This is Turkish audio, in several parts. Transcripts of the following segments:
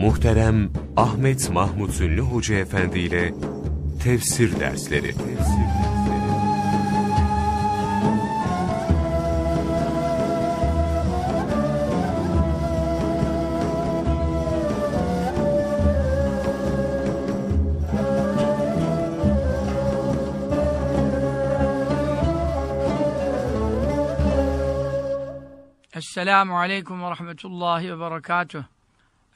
Muhterem Ahmet Mahmut Ünlü Hoca Efendi ile Tefsir Dersleri Esselamu Aleyküm ve Rahmetullahi ve Berekatuh.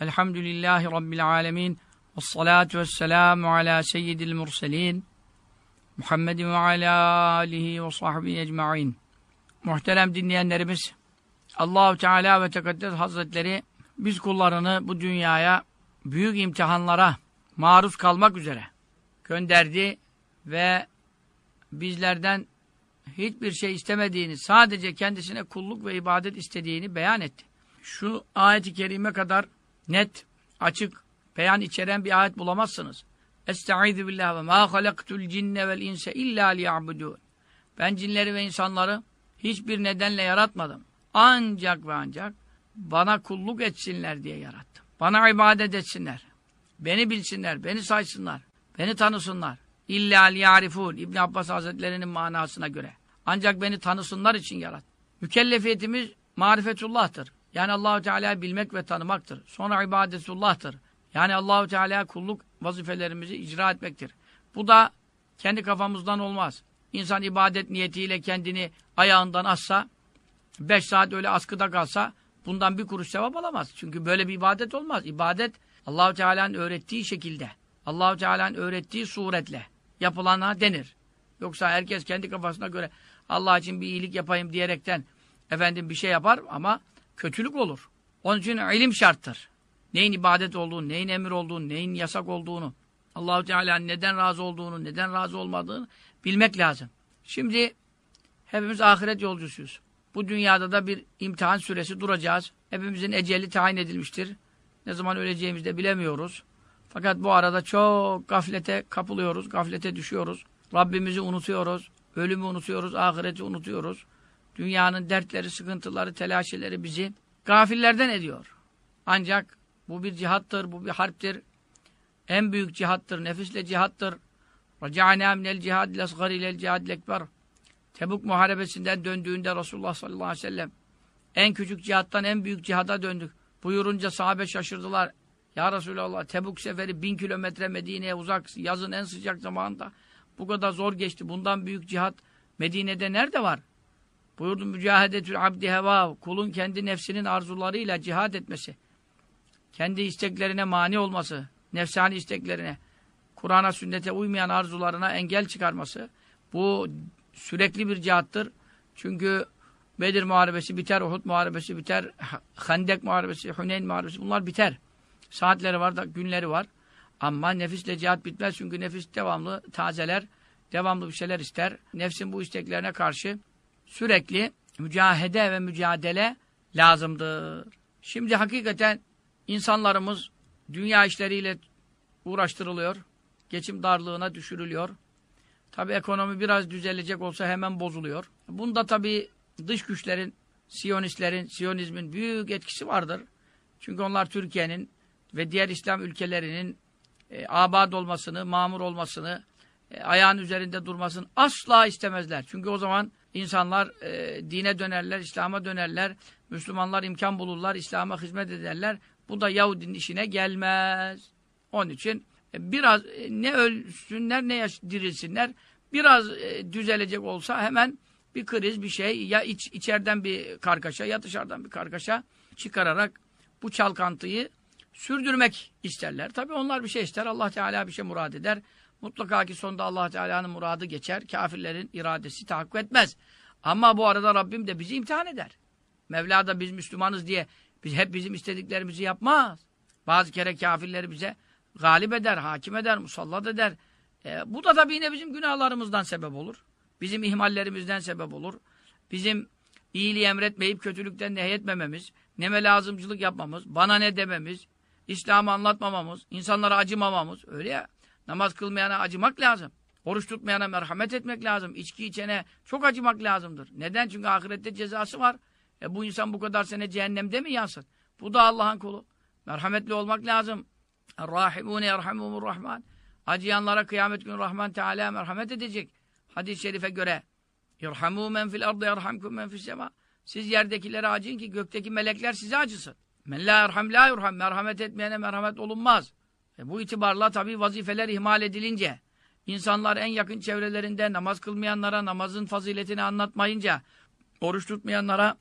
Elhamdülillahi Rabbil Alemin. Ve salatu ve selamu ala seyyidil murselin. Muhammedin ve ala alihi ve sahbihi ecma'in. Muhterem dinleyenlerimiz, Allahu Teala ve Tekaddes Hazretleri biz kullarını bu dünyaya büyük imtihanlara maruz kalmak üzere gönderdi ve bizlerden hiçbir şey istemediğini, sadece kendisine kulluk ve ibadet istediğini beyan etti. Şu ayet-i kerime kadar net, açık, beyan içeren bir ayet bulamazsınız. Estaizu billah ve ma halaktul cinne vel inse illa liya'budun. Ben cinleri ve insanları hiçbir nedenle yaratmadım. Ancak ve ancak bana kulluk etsinler diye yarattım. Bana ibadet etsinler. Beni bilsinler, beni saysınlar, beni tanısınlar. İlla liyarifun İbn Abbas Hazretleri'nin manasına göre. Ancak beni tanısınlar için yarat. Mükellefiyetimiz marifetullah'tır. Yani Allahu Teala'yı bilmek ve tanımaktır. Sonra ibadetullah'tır. Yani Allahu Teala kulluk vazifelerimizi icra etmektir. Bu da kendi kafamızdan olmaz. İnsan ibadet niyetiyle kendini ayağından assa, beş saat öyle askıda kalsa bundan bir kuruş sevap alamaz. Çünkü böyle bir ibadet olmaz. İbadet Allahu Teala'nın öğrettiği şekilde, Allahu Teala'nın öğrettiği suretle yapılana denir. Yoksa herkes kendi kafasına göre Allah için bir iyilik yapayım diyerekten efendim bir şey yapar ama kötülük olur. Onun için ilim şarttır. Neyin ibadet olduğunu, neyin emir olduğunu, neyin yasak olduğunu, Allahu Teala'nın neden razı olduğunu, neden razı olmadığını bilmek lazım. Şimdi hepimiz ahiret yolcusuyuz. Bu dünyada da bir imtihan süresi duracağız. Hepimizin eceli tayin edilmiştir. Ne zaman öleceğimizi de bilemiyoruz. Fakat bu arada çok gaflete kapılıyoruz, gaflete düşüyoruz. Rabbimizi unutuyoruz, ölümü unutuyoruz, ahireti unutuyoruz. Dünyanın dertleri, sıkıntıları, telaşeleri bizi gafillerden ediyor. Ancak bu bir cihattır, bu bir harptir. En büyük cihattır, nefisle cihattır. Raca'na minel cihad lesgar ilel cihad lekber. Tebuk muharebesinden döndüğünde Resulullah sallallahu aleyhi ve sellem en küçük cihattan en büyük cihada döndük. Buyurunca sahabe şaşırdılar. Ya Resulallah Tebuk seferi bin kilometre Medine'ye uzak yazın en sıcak zamanında bu kadar zor geçti. Bundan büyük cihat Medine'de nerede var? Buyurdu mücahedetül abdi heva kulun kendi nefsinin arzularıyla cihad etmesi. Kendi isteklerine mani olması, nefsani isteklerine, Kur'an'a sünnete uymayan arzularına engel çıkarması. Bu sürekli bir cihattır. Çünkü Bedir Muharebesi biter, Uhud Muharebesi biter, Hendek Muharebesi, Huneyn Muharebesi bunlar biter. Saatleri var da günleri var. Ama nefisle cihat bitmez çünkü nefis devamlı tazeler, devamlı bir şeyler ister. Nefsin bu isteklerine karşı sürekli mücahede ve mücadele lazımdır. Şimdi hakikaten insanlarımız dünya işleriyle uğraştırılıyor. Geçim darlığına düşürülüyor. Tabi ekonomi biraz düzelecek olsa hemen bozuluyor. Bunda tabi dış güçlerin, Siyonistlerin, Siyonizmin büyük etkisi vardır. Çünkü onlar Türkiye'nin ve diğer İslam ülkelerinin e, abad olmasını, mamur olmasını, e, ayağın üzerinde durmasını asla istemezler. Çünkü o zaman insanlar e, dine dönerler, İslam'a dönerler, Müslümanlar imkan bulurlar, İslam'a hizmet ederler. Bu da Yahudinin işine gelmez. Onun için e, biraz e, ne ölsünler ne dirilsinler, biraz e, düzelecek olsa hemen bir kriz, bir şey, ya iç, içeriden bir kargaşa ya dışarıdan bir kargaşa çıkararak bu çalkantıyı sürdürmek isterler. Tabii onlar bir şey ister. Allah Teala bir şey murad eder. Mutlaka ki sonunda Allah Teala'nın muradı geçer. Kafirlerin iradesi tahakkuk etmez. Ama bu arada Rabbim de bizi imtihan eder. Mevla da biz Müslümanız diye biz hep bizim istediklerimizi yapmaz. Bazı kere kafirleri bize galip eder, hakim eder, musallat eder. E, bu da tabii yine bizim günahlarımızdan sebep olur. Bizim ihmallerimizden sebep olur. Bizim iyiliği emretmeyip kötülükten nehyetmememiz, neme lazımcılık yapmamız, bana ne dememiz, İslam'ı anlatmamamız, insanlara acımamamız. Öyle ya. Namaz kılmayana acımak lazım. Oruç tutmayana merhamet etmek lazım. İçki içene çok acımak lazımdır. Neden? Çünkü ahirette cezası var. E bu insan bu kadar sene cehennemde mi yansın? Bu da Allah'ın kulu. Merhametli olmak lazım. Rahimune yerhamumur rahman. Acıyanlara kıyamet günü Rahman Teala merhamet edecek. Hadis-i şerife göre İrhamû men fil ardı yerhamkum men fis sema. Siz yerdekilere acıyın ki gökteki melekler size acısın. Men la yerham la yurham. Merhamet etmeyene merhamet olunmaz. E bu itibarla tabii vazifeler ihmal edilince, insanlar en yakın çevrelerinde namaz kılmayanlara namazın faziletini anlatmayınca, oruç tutmayanlara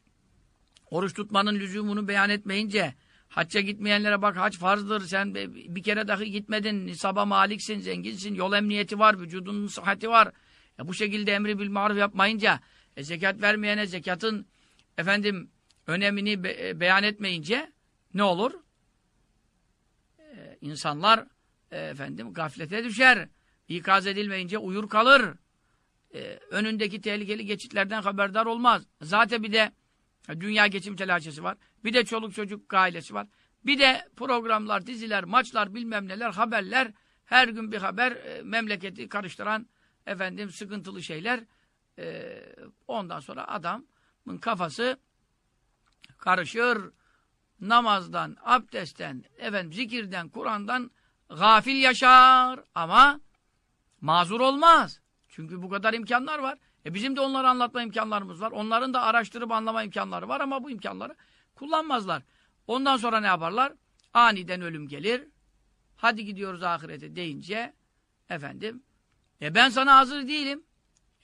oruç tutmanın lüzumunu beyan etmeyince, hacca gitmeyenlere bak hac farzdır, sen bir kere dahi gitmedin, nisaba maliksin, zenginsin, yol emniyeti var, vücudunun sıhhati var. E bu şekilde emri bil maruf yapmayınca, e zekat vermeyene zekatın efendim önemini be beyan etmeyince ne olur? İnsanlar e, efendim gaflete düşer. İkaz edilmeyince uyur kalır. Ee, önündeki tehlikeli geçitlerden haberdar olmaz. Zaten bir de e, dünya geçim telaşesi var. Bir de çoluk çocuk ailesi var. Bir de programlar, diziler, maçlar, bilmem neler, haberler. Her gün bir haber e, memleketi karıştıran efendim sıkıntılı şeyler. E, ondan sonra adamın kafası karışır namazdan, abdestten, efendim zikirden, Kur'an'dan gafil yaşar ama mazur olmaz. Çünkü bu kadar imkanlar var. E bizim de onları anlatma imkanlarımız var. Onların da araştırıp anlama imkanları var ama bu imkanları kullanmazlar. Ondan sonra ne yaparlar? Aniden ölüm gelir. Hadi gidiyoruz ahirete deyince efendim e ben sana hazır değilim.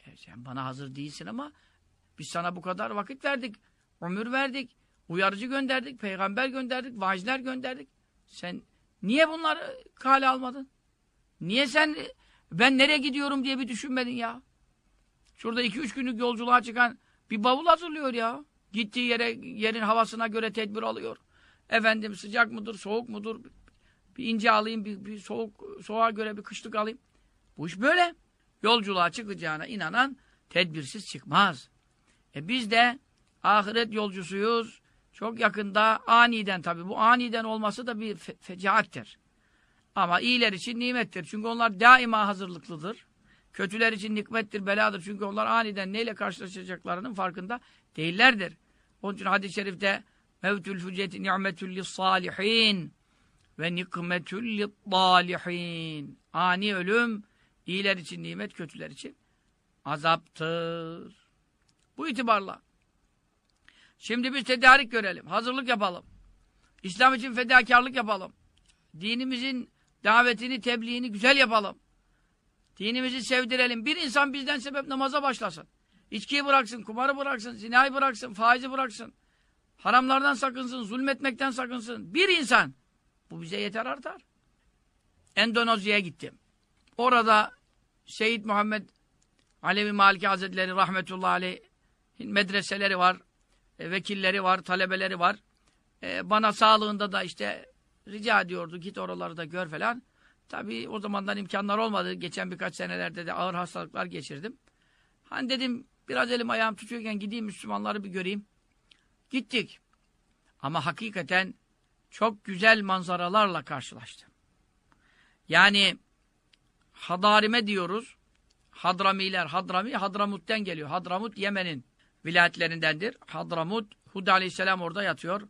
E sen bana hazır değilsin ama biz sana bu kadar vakit verdik. Ömür verdik. Uyarıcı gönderdik, peygamber gönderdik, vaizler gönderdik. Sen niye bunları kale almadın? Niye sen ben nereye gidiyorum diye bir düşünmedin ya? Şurada iki üç günlük yolculuğa çıkan bir bavul hazırlıyor ya. Gittiği yere yerin havasına göre tedbir alıyor. Efendim sıcak mıdır, soğuk mudur? Bir ince alayım, bir, bir soğuk soğuğa göre bir kışlık alayım. Bu iş böyle. Yolculuğa çıkacağına inanan tedbirsiz çıkmaz. E biz de ahiret yolcusuyuz. Çok yakında aniden tabi bu aniden olması da bir fe fecaattir. Ama iyiler için nimettir. Çünkü onlar daima hazırlıklıdır. Kötüler için nikmettir, beladır. Çünkü onlar aniden neyle karşılaşacaklarının farkında değillerdir. Onun için hadis-i şerifte mevtül füceti ni'metül salihin ve nikmetül dalihin. Ani ölüm iyiler için nimet, kötüler için azaptır. Bu itibarla Şimdi biz tedarik görelim, hazırlık yapalım. İslam için fedakarlık yapalım. Dinimizin davetini, tebliğini güzel yapalım. Dinimizi sevdirelim. Bir insan bizden sebep namaza başlasın. İçkiyi bıraksın, kumarı bıraksın, zinayı bıraksın, faizi bıraksın. Haramlardan sakınsın, zulmetmekten sakınsın. Bir insan. Bu bize yeter artar. Endonezya'ya gittim. Orada Seyyid Muhammed Alevi Maliki Hazretleri rahmetullahi aleyh medreseleri var vekilleri var, talebeleri var. E, bana sağlığında da işte rica ediyordu git oraları da gör falan. Tabii o zamandan imkanlar olmadı. Geçen birkaç senelerde de ağır hastalıklar geçirdim. Hani dedim biraz elim ayağım tutuyorken gideyim Müslümanları bir göreyim. Gittik. Ama hakikaten çok güzel manzaralarla karşılaştım. Yani Hadarime diyoruz. Hadramiler, Hadrami, Hadramut'ten geliyor. Hadramut Yemen'in vilayetlerindendir. Hadramut, Hud aleyhisselam orada yatıyor.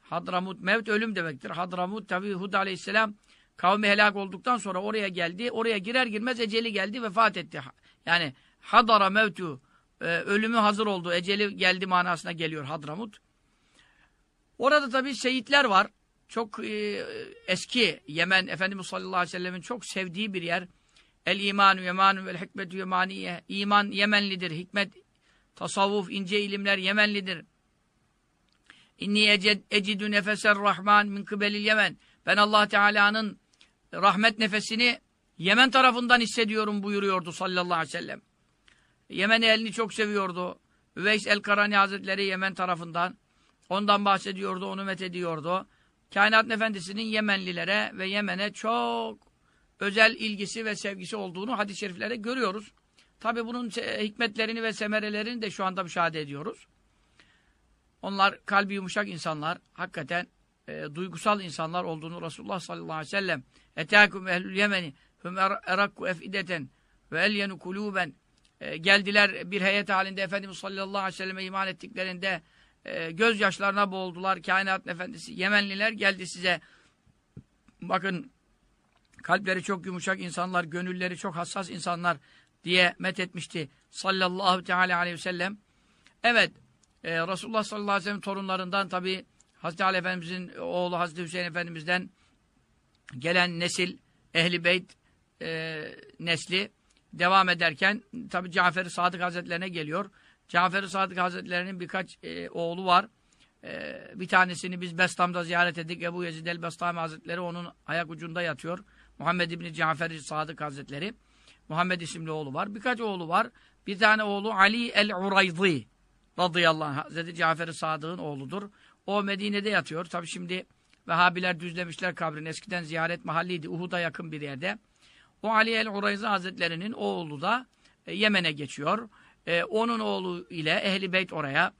Hadramut, mevt ölüm demektir. Hadramut tabi Hud aleyhisselam kavmi helak olduktan sonra oraya geldi. Oraya girer girmez eceli geldi, vefat etti. Yani hadara mevtu, e, ölümü hazır oldu, eceli geldi manasına geliyor Hadramut. Orada tabi şehitler var. Çok e, eski Yemen, Efendimiz sallallahu aleyhi ve sellemin çok sevdiği bir yer. El imanu yemanu vel hikmetu yemaniye. İman Yemenlidir, hikmet Tasavvuf, ince ilimler Yemenlidir. İnni ecidü nefeser rahman min kıbelil Yemen. Ben Allah Teala'nın rahmet nefesini Yemen tarafından hissediyorum buyuruyordu sallallahu aleyhi ve sellem. Yemen elini çok seviyordu. Üveys el-Karani Hazretleri Yemen tarafından. Ondan bahsediyordu, onu met ediyordu. Kainat Efendisi'nin Yemenlilere ve Yemen'e çok özel ilgisi ve sevgisi olduğunu hadis-i şeriflerde görüyoruz. Tabi bunun hikmetlerini ve semerelerini de şu anda müşahede ediyoruz. Onlar kalbi yumuşak insanlar, hakikaten e, duygusal insanlar olduğunu Resulullah sallallahu aleyhi ve sellem etâkum ehlül yemeni hüm er, erakku efideten ve elyenu kulûben e, geldiler bir heyet halinde Efendimiz sallallahu aleyhi ve selleme iman ettiklerinde e, gözyaşlarına boğuldular. Kainat efendisi Yemenliler geldi size bakın kalpleri çok yumuşak insanlar, gönülleri çok hassas insanlar diye methetmişti sallallahu teala aleyhi ve sellem. Evet, e, Resulullah sallallahu aleyhi ve sellem torunlarından tabi Hazreti Ali Efendimizin oğlu Hazreti Hüseyin Efendimiz'den gelen nesil Ehli Beyt e, nesli devam ederken tabi Cafer-i Sadık Hazretlerine geliyor. Cafer-i Sadık Hazretlerinin birkaç e, oğlu var. E, bir tanesini biz Bestam'da ziyaret ettik. Ebu Yezid el-Bestami Hazretleri onun ayak ucunda yatıyor. Muhammed İbni Cafer-i Sadık Hazretleri. Muhammed isimli oğlu var. Birkaç oğlu var. Bir tane oğlu Ali el-Urayzi radıyallahu anh. Hazreti Cafer-i Sadık'ın oğludur. O Medine'de yatıyor. Tabi şimdi Vehhabiler düzlemişler kabrini. Eskiden ziyaret mahalliydi. Uhud'a yakın bir yerde. O Ali el-Urayzi Hazretlerinin oğlu da e, Yemen'e geçiyor. E, onun oğlu ile Ehli Beyt oraya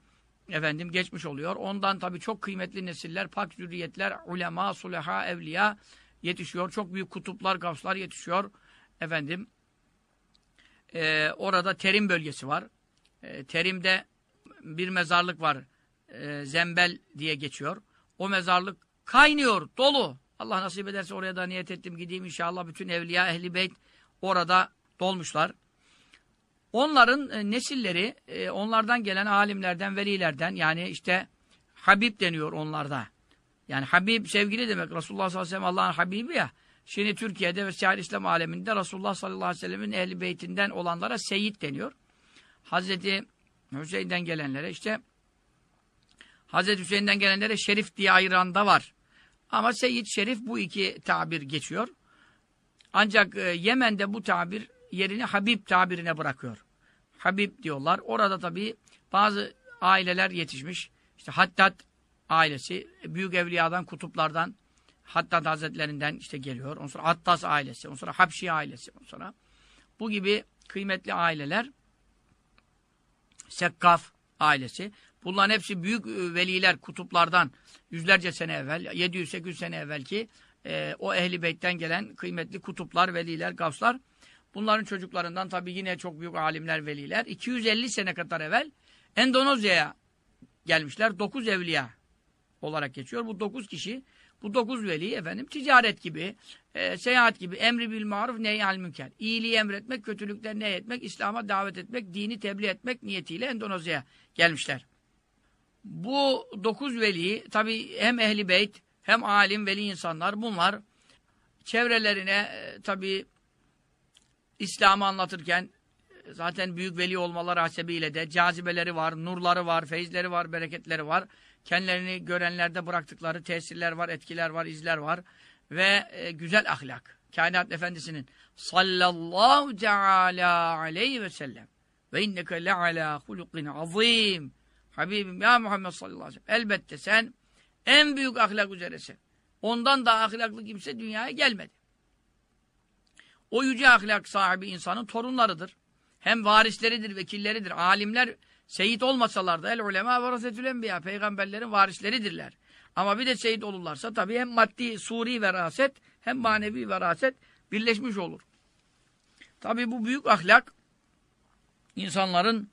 efendim geçmiş oluyor. Ondan tabii çok kıymetli nesiller, pak zürriyetler, ulema, suleha, evliya yetişiyor. Çok büyük kutuplar, gavslar yetişiyor. Efendim e, orada Terim bölgesi var. E, Terim'de bir mezarlık var. E, Zembel diye geçiyor. O mezarlık kaynıyor, dolu. Allah nasip ederse oraya da niyet ettim gideyim inşallah. Bütün evliya, ehli beyt orada dolmuşlar. Onların e, nesilleri, e, onlardan gelen alimlerden, velilerden yani işte Habib deniyor onlarda. Yani Habib sevgili demek. Resulullah sallallahu aleyhi ve sellem Allah'ın Habibi ya. Şimdi Türkiye'de ve Siyah İslam aleminde Resulullah sallallahu aleyhi ve sellemin ehli beytinden olanlara Seyyid deniyor. Hazreti Hüseyin'den gelenlere işte Hazreti Hüseyin'den gelenlere Şerif diye ayıran da var. Ama Seyyid Şerif bu iki tabir geçiyor. Ancak e, Yemen'de bu tabir yerini Habib tabirine bırakıyor. Habib diyorlar. Orada tabii bazı aileler yetişmiş. İşte Haddad ailesi, büyük evliyadan, kutuplardan, Haddad Hazretlerinden işte geliyor. Ondan sonra Attas ailesi, ondan sonra Habşi ailesi, ondan sonra bu gibi kıymetli aileler Sekkaf ailesi. Bunların hepsi büyük e, veliler, kutuplardan yüzlerce sene evvel, 700-800 sene evvelki e, o ehli beytten gelen kıymetli kutuplar, veliler, gavslar. Bunların çocuklarından tabii yine çok büyük alimler, veliler. 250 sene kadar evvel Endonezya'ya gelmişler. 9 evliya olarak geçiyor. Bu 9 kişi, bu 9 veli efendim ticaret gibi, e, seyahat gibi, emri bil maruf, nehyal münker. İyiliği emretmek, kötülükten ne etmek, İslam'a davet etmek, dini tebliğ etmek niyetiyle Endonezya'ya gelmişler. Bu 9 veli tabii hem ehli beyt hem alim veli insanlar bunlar çevrelerine e, tabii İslam'ı anlatırken zaten büyük veli olmaları hasebiyle de cazibeleri var, nurları var, feyizleri var, bereketleri var. Kendilerini görenlerde bıraktıkları tesirler var, etkiler var, izler var. Ve e, güzel ahlak. Kainat Efendisi'nin sallallahu teala aleyhi ve sellem ve inneke le'alâ hulukin azîm Habibim ya Muhammed sallallahu aleyhi ve sellem elbette sen en büyük ahlak üzeresin. Ondan daha ahlaklı kimse dünyaya gelmedi. O yüce ahlak sahibi insanın torunlarıdır. Hem varisleridir, vekilleridir. Alimler seyit olmasalar da el ulema varasetül enbiya peygamberlerin varisleridirler. Ama bir de seyit olurlarsa tabii hem maddi suri veraset hem manevi veraset birleşmiş olur. Tabii bu büyük ahlak insanların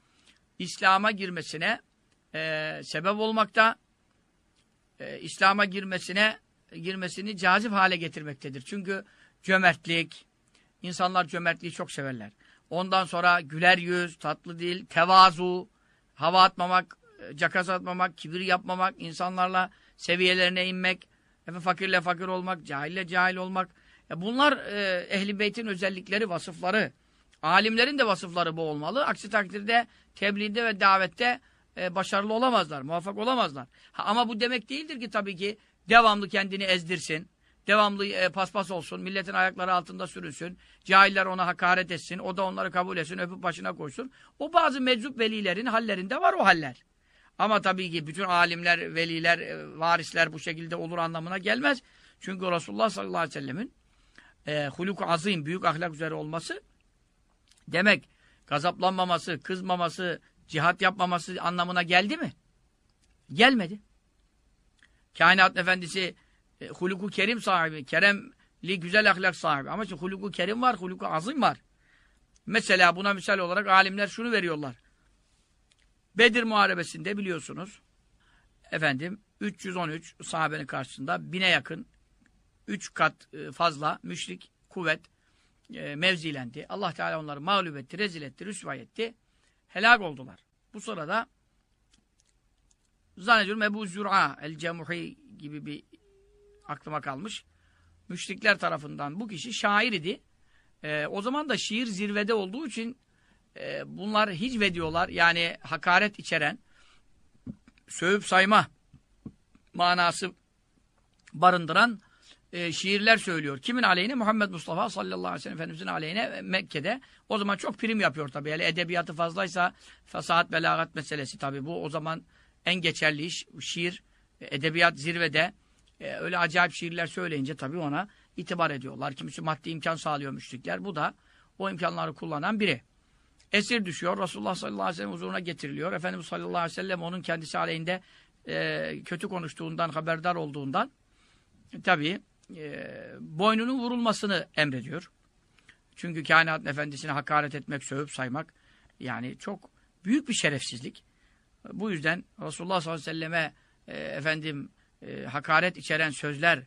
İslam'a girmesine e, sebep olmakta, e, İslam'a girmesine girmesini cazip hale getirmektedir. Çünkü cömertlik, insanlar cömertliği çok severler. Ondan sonra güler yüz, tatlı dil, tevazu, hava atmamak, e, cakas atmamak, kibir yapmamak, insanlarla seviyelerine inmek, fakirle fakir olmak, cahille cahil olmak. E bunlar e, ehli beytin özellikleri, vasıfları. Alimlerin de vasıfları bu olmalı. Aksi takdirde tebliğde ve davette başarılı olamazlar, muvaffak olamazlar. Ama bu demek değildir ki tabii ki devamlı kendini ezdirsin, devamlı e, paspas olsun, milletin ayakları altında sürünsün, cahiller ona hakaret etsin, o da onları kabul etsin, öpüp başına koysun. O bazı meczup velilerin hallerinde var o haller. Ama tabii ki bütün alimler, veliler, e, varisler bu şekilde olur anlamına gelmez. Çünkü Resulullah sallallahu aleyhi ve sellemin e, huluk azim, büyük ahlak üzere olması demek gazaplanmaması, kızmaması, cihat yapmaması anlamına geldi mi? Gelmedi. Kainat efendisi e, huluku kerim sahibi, keremli güzel ahlak sahibi. Ama şimdi huluku kerim var, huluku azim var. Mesela buna misal olarak alimler şunu veriyorlar. Bedir Muharebesi'nde biliyorsunuz efendim 313 sahabenin karşısında bine yakın üç kat e, fazla müşrik kuvvet e, mevzilendi. Allah Teala onları mağlup etti, rezil etti, rüsvay etti. Helak oldular. Bu sırada zannediyorum Ebu Zür'a el-Cemuhi gibi bir aklıma kalmış. Müşrikler tarafından bu kişi şair idi. E, o zaman da şiir zirvede olduğu için e, bunlar hicve diyorlar. Yani hakaret içeren, sövüp sayma manası barındıran e, şiirler söylüyor. Kimin aleyhine? Muhammed Mustafa sallallahu aleyhi ve sellem Efendimizin aleyhine Mekke'de. O zaman çok prim yapıyor tabii. Yani edebiyatı fazlaysa fasahat belagat meselesi tabii. Bu o zaman en geçerli iş. Şiir, edebiyat zirvede. E, öyle acayip şiirler söyleyince tabii ona itibar ediyorlar. Kimisi maddi imkan sağlıyor müşrikler. Bu da o imkanları kullanan biri. Esir düşüyor. Resulullah sallallahu aleyhi ve sellem huzuruna getiriliyor. Efendimiz sallallahu aleyhi ve sellem onun kendisi aleyhinde e, kötü konuştuğundan, haberdar olduğundan tabii e, boynunun vurulmasını emrediyor. Çünkü kainat efendisine hakaret etmek, sövüp saymak yani çok büyük bir şerefsizlik. Bu yüzden Resulullah sallallahu aleyhi ve selleme e, efendim e, hakaret içeren sözler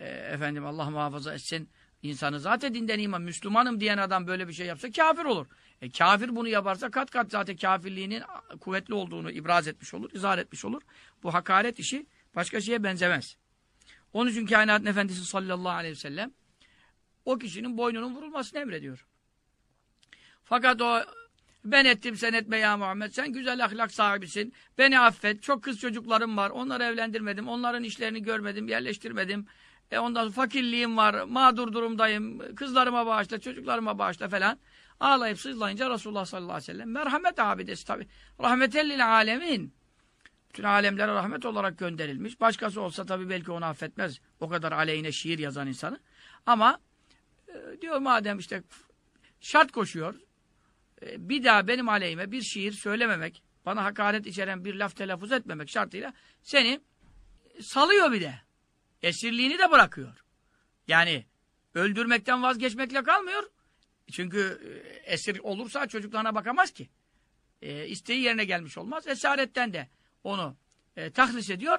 e, efendim Allah muhafaza etsin insanı zaten dinden iman Müslümanım diyen adam böyle bir şey yapsa kafir olur. E, kafir bunu yaparsa kat kat zaten kafirliğinin kuvvetli olduğunu ibraz etmiş olur, izah etmiş olur. Bu hakaret işi başka şeye benzemez. Onun için kainatın efendisi sallallahu aleyhi ve sellem o kişinin boynunun vurulmasını emrediyor. Fakat o ben ettim sen etme ya Muhammed. Sen güzel ahlak sahibisin. Beni affet. Çok kız çocuklarım var. Onları evlendirmedim. Onların işlerini görmedim, yerleştirmedim. E ondan sonra fakirliğim var. Mağdur durumdayım. Kızlarıma bağışla, çocuklarıma bağışla falan. Ağlayıp sızlayınca Resulullah sallallahu aleyhi ve sellem merhamet abidesi tabi. Rahmetellil alemin. Bütün alemlere rahmet olarak gönderilmiş. Başkası olsa tabi belki onu affetmez. O kadar aleyhine şiir yazan insanı. Ama e, diyor madem işte şart koşuyor. E, bir daha benim aleyhime bir şiir söylememek, bana hakaret içeren bir laf telaffuz etmemek şartıyla seni salıyor bir de. Esirliğini de bırakıyor. Yani öldürmekten vazgeçmekle kalmıyor. Çünkü e, esir olursa çocuklarına bakamaz ki. E, isteği yerine gelmiş olmaz. Esaretten de onu e, tahlis ediyor.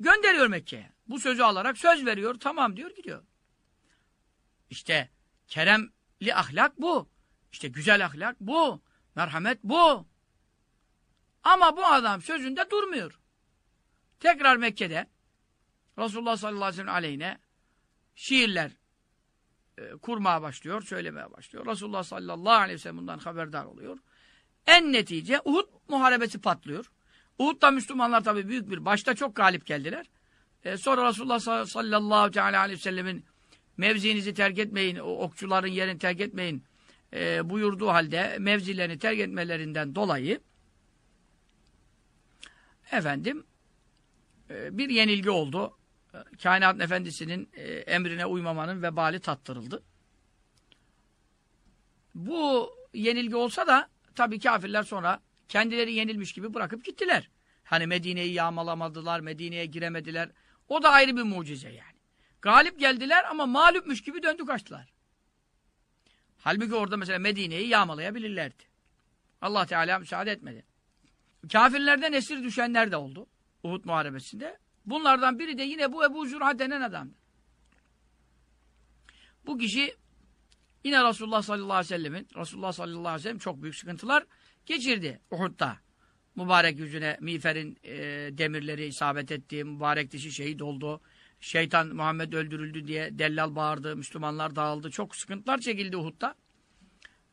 Gönderiyor Mekke'ye. Bu sözü alarak söz veriyor. Tamam diyor gidiyor. İşte keremli ahlak bu. İşte güzel ahlak bu. Merhamet bu. Ama bu adam sözünde durmuyor. Tekrar Mekke'de Resulullah sallallahu aleyhi ve aleyhine şiirler e, kurmaya başlıyor, söylemeye başlıyor. Resulullah sallallahu aleyhi ve sellem bundan haberdar oluyor. En netice Uhud muharebesi patlıyor. Uhud'da Müslümanlar tabii büyük bir, başta çok galip geldiler. E, sonra Resulullah sallallahu aleyhi ve sellemin mevzinizi terk etmeyin, o okçuların yerini terk etmeyin e, buyurduğu halde mevzilerini terk etmelerinden dolayı efendim e, bir yenilgi oldu. E, kainatın efendisinin e, emrine uymamanın vebali tattırıldı. Bu yenilgi olsa da tabii kafirler sonra kendileri yenilmiş gibi bırakıp gittiler. Hani Medine'yi yağmalamadılar, Medine'ye giremediler. O da ayrı bir mucize yani. Galip geldiler ama mağlupmuş gibi döndü kaçtılar. Halbuki orada mesela Medine'yi yağmalayabilirlerdi. Allah Teala müsaade etmedi. Kafirlerden esir düşenler de oldu. Uhud Muharebesi'nde. Bunlardan biri de yine bu Ebu Zürha denen adamdı. Bu kişi yine Resulullah sallallahu aleyhi ve sellemin Resulullah sallallahu aleyhi ve sellem çok büyük sıkıntılar geçirdi Uhud'da. Mübarek yüzüne miğferin e, demirleri isabet etti. Mübarek dişi şehit oldu. Şeytan Muhammed öldürüldü diye dellal bağırdı. Müslümanlar dağıldı. Çok sıkıntılar çekildi Uhud'da.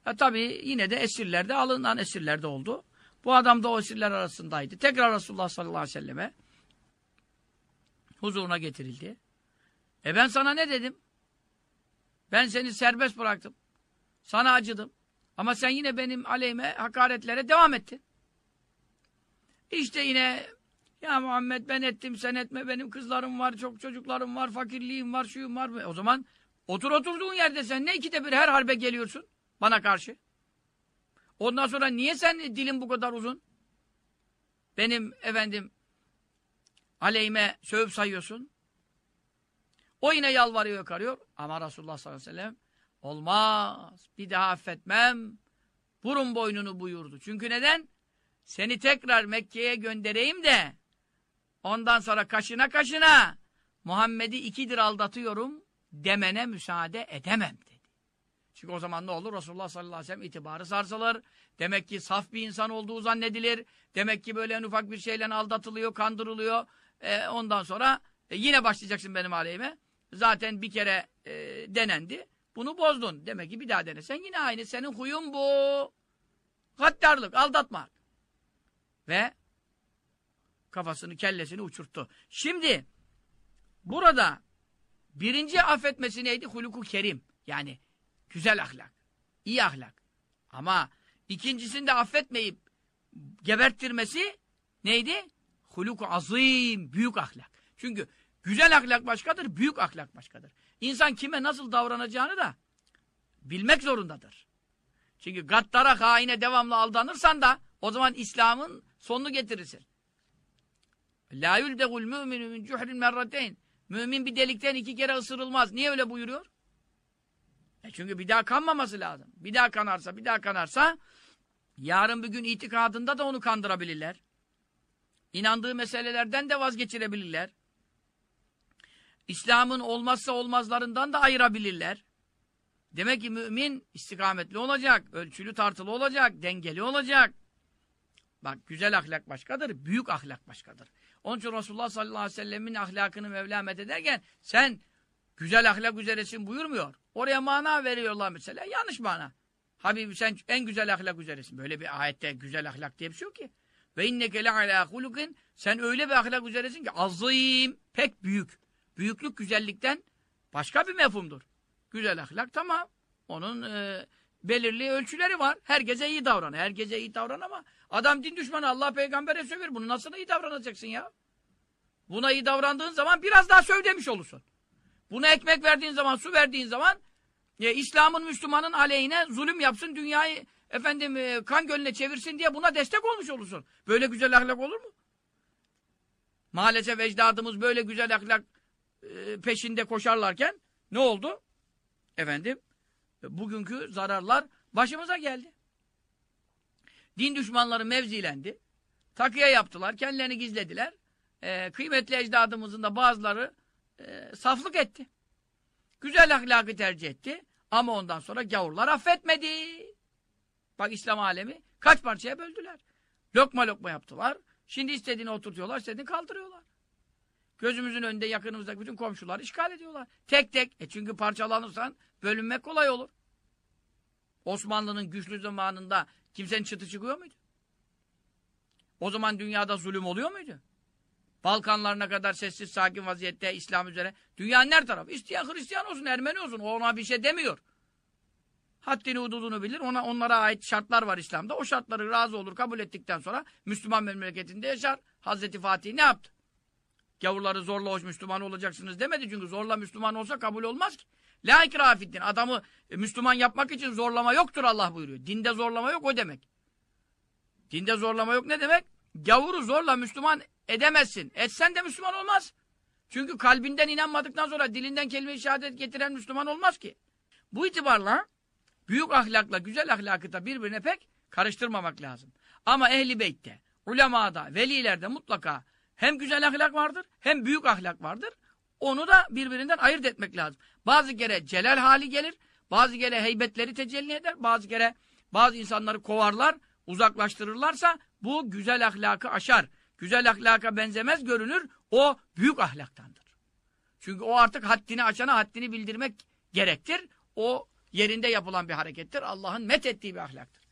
E, tabii yine de esirlerde alınan esirlerde oldu. Bu adam da o esirler arasındaydı. Tekrar Resulullah sallallahu aleyhi ve selleme huzuruna getirildi. E ben sana ne dedim? Ben seni serbest bıraktım. Sana acıdım. Ama sen yine benim aleyhime hakaretlere devam ettin. İşte yine ya Muhammed ben ettim sen etme benim kızlarım var, çok çocuklarım var, fakirliğim var, şuyum var. O zaman otur oturduğun yerde sen ne ikide bir her harbe geliyorsun bana karşı. Ondan sonra niye sen dilin bu kadar uzun? Benim efendim aleyhime sövüp sayıyorsun. O yine yalvarıyor yakarıyor. Ama Resulullah sallallahu aleyhi ve sellem olmaz. Bir daha affetmem. Vurun boynunu buyurdu. Çünkü neden? Seni tekrar Mekke'ye göndereyim de ondan sonra kaşına kaşına Muhammed'i ikidir aldatıyorum demene müsaade edemem dedi. Çünkü o zaman ne olur? Resulullah sallallahu aleyhi ve sellem itibarı sarsılır. Demek ki saf bir insan olduğu zannedilir. Demek ki böyle en ufak bir şeyle aldatılıyor, kandırılıyor. E, ondan sonra e, yine başlayacaksın benim aleyhime. Zaten bir kere e, denendi. Bunu bozdun. Demek ki bir daha denesen yine aynı. Senin huyun bu. Gaddarlık, aldatmak. Ve kafasını, kellesini uçurttu. Şimdi burada birinci affetmesi neydi? Huluku kerim. Yani güzel ahlak. iyi ahlak. Ama ikincisinde affetmeyip geberttirmesi neydi? Huluku azim. Büyük ahlak. Çünkü güzel ahlak başkadır, büyük ahlak başkadır. İnsan kime nasıl davranacağını da bilmek zorundadır. Çünkü gaddara, haine devamlı aldanırsan da o zaman İslam'ın sonunu getirirsin. La yuldegul müminü min cuhrin merrateyn. Mümin bir delikten iki kere ısırılmaz. Niye öyle buyuruyor? E çünkü bir daha kanmaması lazım. Bir daha kanarsa, bir daha kanarsa yarın bir gün itikadında da onu kandırabilirler. İnandığı meselelerden de vazgeçirebilirler. İslam'ın olmazsa olmazlarından da ayırabilirler. Demek ki mümin istikametli olacak, ölçülü tartılı olacak, dengeli olacak. Bak güzel ahlak başkadır, büyük ahlak başkadır. Onun için Resulullah sallallahu aleyhi ve sellemin ahlakını Mevla ederken sen güzel ahlak üzeresin buyurmuyor. Oraya mana veriyorlar mesela. Yanlış mana. Habibim sen en güzel ahlak üzeresin. Böyle bir ayette güzel ahlak diye bir şey yok ki. Ve inneke le alâ hulukin sen öyle bir ahlak üzeresin ki azim pek büyük. Büyüklük güzellikten başka bir mefhumdur. Güzel ahlak tamam. Onun e, belirli ölçüleri var. Herkese iyi davran. Herkese iyi davran ama adam din düşmanı Allah peygambere söver. Bunu nasıl iyi davranacaksın ya? Buna iyi davrandığın zaman biraz daha söv demiş olursun. Buna ekmek verdiğin zaman, su verdiğin zaman e, İslam'ın, Müslümanın aleyhine zulüm yapsın, dünyayı efendim e, kan gölüne çevirsin diye buna destek olmuş olursun. Böyle güzel ahlak olur mu? Maalesef ecdadımız böyle güzel ahlak e, peşinde koşarlarken ne oldu? Efendim, e, bugünkü zararlar başımıza geldi. Din düşmanları mevzilendi. Takıya yaptılar, kendilerini gizlediler. E, kıymetli ecdadımızın da bazıları e, saflık etti. Güzel ahlakı tercih etti. Ama ondan sonra gavurlar affetmedi. Bak İslam alemi kaç parçaya böldüler. Lokma lokma yaptılar. Şimdi istediğini oturtuyorlar, istediğini kaldırıyorlar. Gözümüzün önünde yakınımızdaki bütün komşular işgal ediyorlar. Tek tek. E çünkü parçalanırsan bölünmek kolay olur. Osmanlı'nın güçlü zamanında kimsenin çıtı çıkıyor muydu? O zaman dünyada zulüm oluyor muydu? Balkanlarına kadar sessiz sakin vaziyette İslam üzere. Dünyanın her tarafı. İsteyen Hristiyan olsun, Ermeni olsun. O ona bir şey demiyor. Haddini hududunu bilir. Ona, onlara ait şartlar var İslam'da. O şartları razı olur, kabul ettikten sonra Müslüman memleketinde yaşar. Hazreti Fatih ne yaptı? Gavurları zorla hoş Müslüman olacaksınız demedi. Çünkü zorla Müslüman olsa kabul olmaz ki. La ikrafiddin. Adamı e, Müslüman yapmak için zorlama yoktur Allah buyuruyor. Dinde zorlama yok o demek. Dinde zorlama yok ne demek? Gavuru zorla Müslüman edemezsin. Etsen de Müslüman olmaz. Çünkü kalbinden inanmadıktan sonra dilinden kelime-i şehadet getiren Müslüman olmaz ki. Bu itibarla büyük ahlakla güzel ahlakı da birbirine pek karıştırmamak lazım. Ama ehli beytte, ulemada, velilerde mutlaka hem güzel ahlak vardır hem büyük ahlak vardır. Onu da birbirinden ayırt etmek lazım. Bazı kere celal hali gelir, bazı kere heybetleri tecelli eder, bazı kere bazı insanları kovarlar, uzaklaştırırlarsa bu güzel ahlakı aşar. Güzel ahlaka benzemez görünür, o büyük ahlaktandır. Çünkü o artık haddini açana haddini bildirmek gerektir. O yerinde yapılan bir harekettir. Allah'ın met ettiği bir ahlaktır.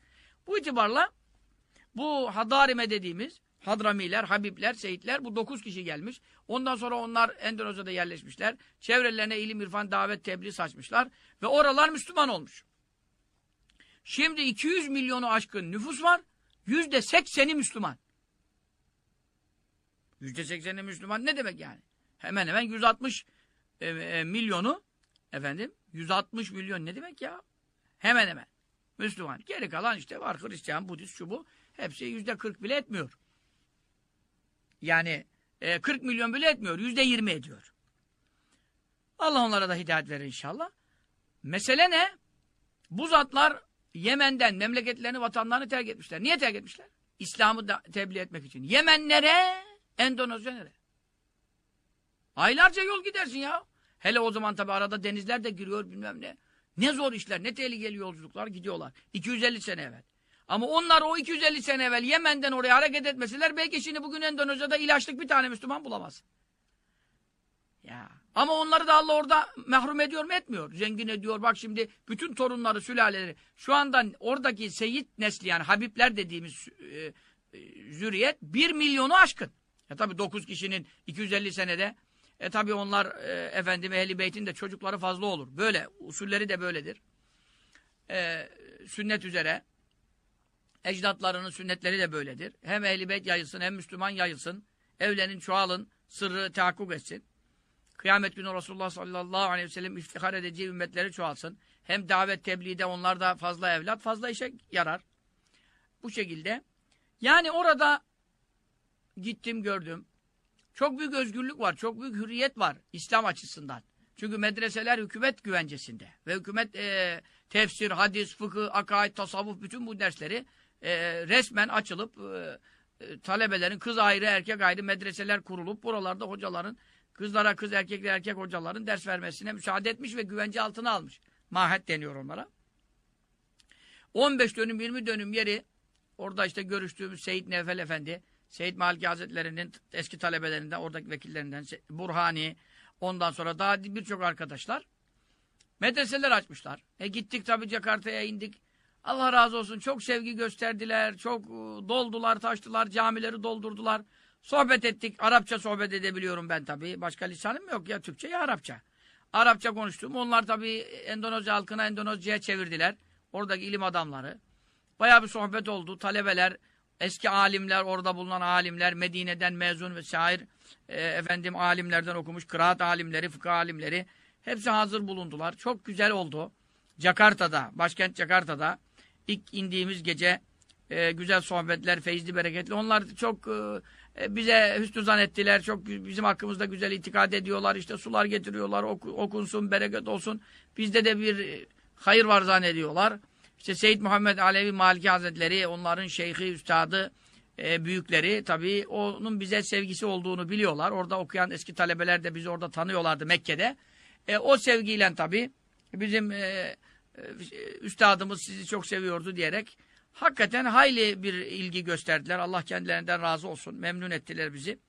Bu itibarla bu hadarime dediğimiz Hadramiler, Habibler, Seyitler bu dokuz kişi gelmiş. Ondan sonra onlar Endonezya'da yerleşmişler. Çevrelerine ilim, irfan, davet, tebliğ saçmışlar. Ve oralar Müslüman olmuş. Şimdi 200 milyonu aşkın nüfus var. Yüzde sekseni Müslüman. Yüzde sekseni Müslüman ne demek yani? Hemen hemen 160 e, e, milyonu efendim 160 milyon ne demek ya? Hemen hemen. Müslüman. Geri kalan işte var Hristiyan, Budist, şu bu. Hepsi yüzde 40 bile etmiyor. Yani e, 40 milyon bile etmiyor. Yüzde 20 ediyor. Allah onlara da hidayet verir inşallah. Mesele ne? Bu zatlar Yemen'den memleketlerini, vatanlarını terk etmişler. Niye terk etmişler? İslam'ı tebliğ etmek için. Yemen nere? Endonezya nere? Aylarca yol gidersin ya. Hele o zaman tabii arada denizler de giriyor bilmem ne. Ne zor işler, ne tehlikeli yolculuklar gidiyorlar. 250 sene evvel. Ama onlar o 250 sene evvel Yemen'den oraya hareket etmeseler belki şimdi bugün Endonezya'da ilaçlık bir tane Müslüman bulamaz. Ya. Ama onları da Allah orada mahrum ediyor mu etmiyor. Zengin ediyor. Bak şimdi bütün torunları, sülaleleri. Şu anda oradaki Seyit nesli yani Habibler dediğimiz e, e, zürriyet 1 milyonu aşkın. Ya tabii 9 kişinin 250 senede e tabii onlar e, efendim Ehli Beyt'in de çocukları fazla olur. Böyle. Usulleri de böyledir. E, sünnet üzere. Ecdatlarının sünnetleri de böyledir. Hem Ehli Beyt yayılsın hem Müslüman yayılsın. Evlenin, çoğalın, sırrı tahakkuk etsin. Kıyamet günü Resulullah sallallahu aleyhi ve sellem iftihar edeceği ümmetleri çoğalsın. Hem davet tebliğde onlar da fazla evlat, fazla işe yarar. Bu şekilde. Yani orada gittim gördüm. Çok büyük özgürlük var, çok büyük hürriyet var İslam açısından. Çünkü medreseler hükümet güvencesinde. Ve hükümet e, tefsir, hadis, fıkıh, akaid, tasavvuf bütün bu dersleri e, resmen açılıp e, e, talebelerin kız ayrı erkek ayrı medreseler kurulup buralarda hocaların kızlara kız erkekler erkek hocaların ders vermesine müsaade etmiş ve güvence altına almış. Mahet deniyor onlara. 15 dönüm 20 dönüm yeri orada işte görüştüğümüz Seyit Nevfel Efendi Seyit Maliki Hazretleri'nin eski talebelerinden oradaki vekillerinden Burhani ondan sonra daha birçok arkadaşlar medreseler açmışlar. E gittik tabii Jakarta'ya indik. Allah razı olsun çok sevgi gösterdiler. Çok e, doldular, taştılar, camileri doldurdular. Sohbet ettik. Arapça sohbet edebiliyorum ben tabii. Başka lisanım yok ya Türkçe ya Arapça. Arapça konuştum. Onlar tabii Endonezya halkına Endonezca'ya çevirdiler. Oradaki ilim adamları. Bayağı bir sohbet oldu. Talebeler, eski alimler, orada bulunan alimler, Medine'den mezun ve şair, e, efendim alimlerden okumuş, kıraat alimleri, fıkıh alimleri. Hepsi hazır bulundular. Çok güzel oldu. Jakarta'da, başkent Jakarta'da ilk indiğimiz gece e, güzel sohbetler, feyizli, bereketli. Onlar çok e, bize hüsnü zan ettiler. Çok bizim hakkımızda güzel itikad ediyorlar. İşte sular getiriyorlar. Oku, okunsun, bereket olsun. Bizde de bir e, hayır var zannediyorlar. İşte Seyyid Muhammed Alevi Maliki Hazretleri, onların şeyhi, üstadı, e, büyükleri tabii onun bize sevgisi olduğunu biliyorlar. Orada okuyan eski talebeler de bizi orada tanıyorlardı Mekke'de. E, o sevgiyle tabii bizim e, e, üstadımız sizi çok seviyordu diyerek hakikaten hayli bir ilgi gösterdiler. Allah kendilerinden razı olsun. Memnun ettiler bizi.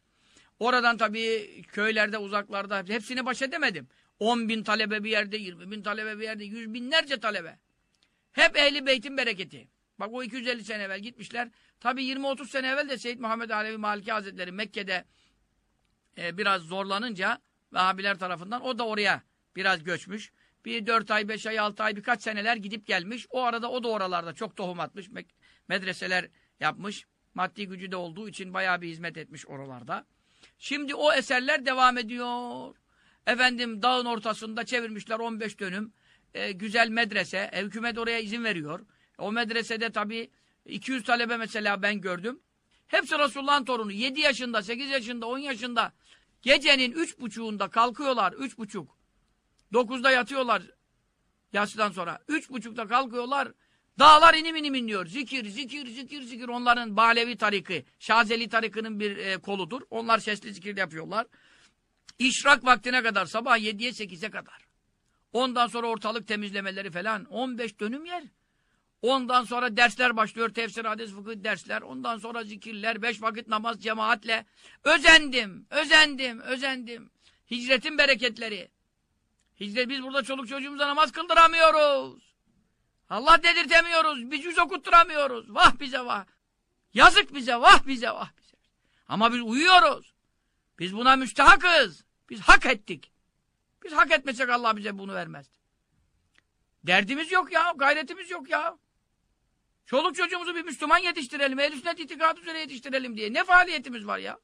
Oradan tabii köylerde, uzaklarda hepsini baş edemedim. 10 bin talebe bir yerde, 20 bin talebe bir yerde, yüz binlerce talebe. Hep ehli beytin bereketi. Bak o 250 sene evvel gitmişler. Tabii 20-30 sene evvel de Seyyid Muhammed Alevi Maliki Hazretleri Mekke'de e, biraz zorlanınca Vahabiler tarafından o da oraya biraz göçmüş. Bir 4 ay, 5 ay, 6 ay birkaç seneler gidip gelmiş. O arada o da oralarda çok tohum atmış. Medreseler yapmış. Maddi gücü de olduğu için bayağı bir hizmet etmiş oralarda. Şimdi o eserler devam ediyor. Efendim dağın ortasında çevirmişler 15 dönüm. E, güzel medrese. E, hükümet oraya izin veriyor. O medresede tabii 200 talebe mesela ben gördüm. Hepsi Resulullah'ın torunu. 7 yaşında, 8 yaşında, 10 yaşında. Gecenin 3.30'unda kalkıyorlar. 3.30. 9'da yatıyorlar. Yaştan sonra. 3.30'da kalkıyorlar. Dağlar inim inim inliyor. Zikir, zikir, zikir, zikir. Onların Balevi tarikı, Şazeli tarikının bir e, koludur. Onlar sesli zikir yapıyorlar. İşrak vaktine kadar, sabah 7'ye 8'e kadar. Ondan sonra ortalık temizlemeleri falan. 15 dönüm yer. Ondan sonra dersler başlıyor. Tefsir, hadis, fıkıh dersler. Ondan sonra zikirler, beş vakit namaz cemaatle. Özendim, özendim, özendim. Hicretin bereketleri. Hicret, biz burada çoluk çocuğumuza namaz kıldıramıyoruz. Allah dedirtemiyoruz. Biz yüz okutturamıyoruz. Vah bize vah. Yazık bize, vah bize, vah bize. Ama biz uyuyoruz. Biz buna müstahakız. Biz hak ettik. Biz hak etmesek Allah bize bunu vermezdi. Derdimiz yok ya, gayretimiz yok ya. Çoluk çocuğumuzu bir Müslüman yetiştirelim, ehl sünnet itikadı üzere yetiştirelim diye. Ne faaliyetimiz var ya?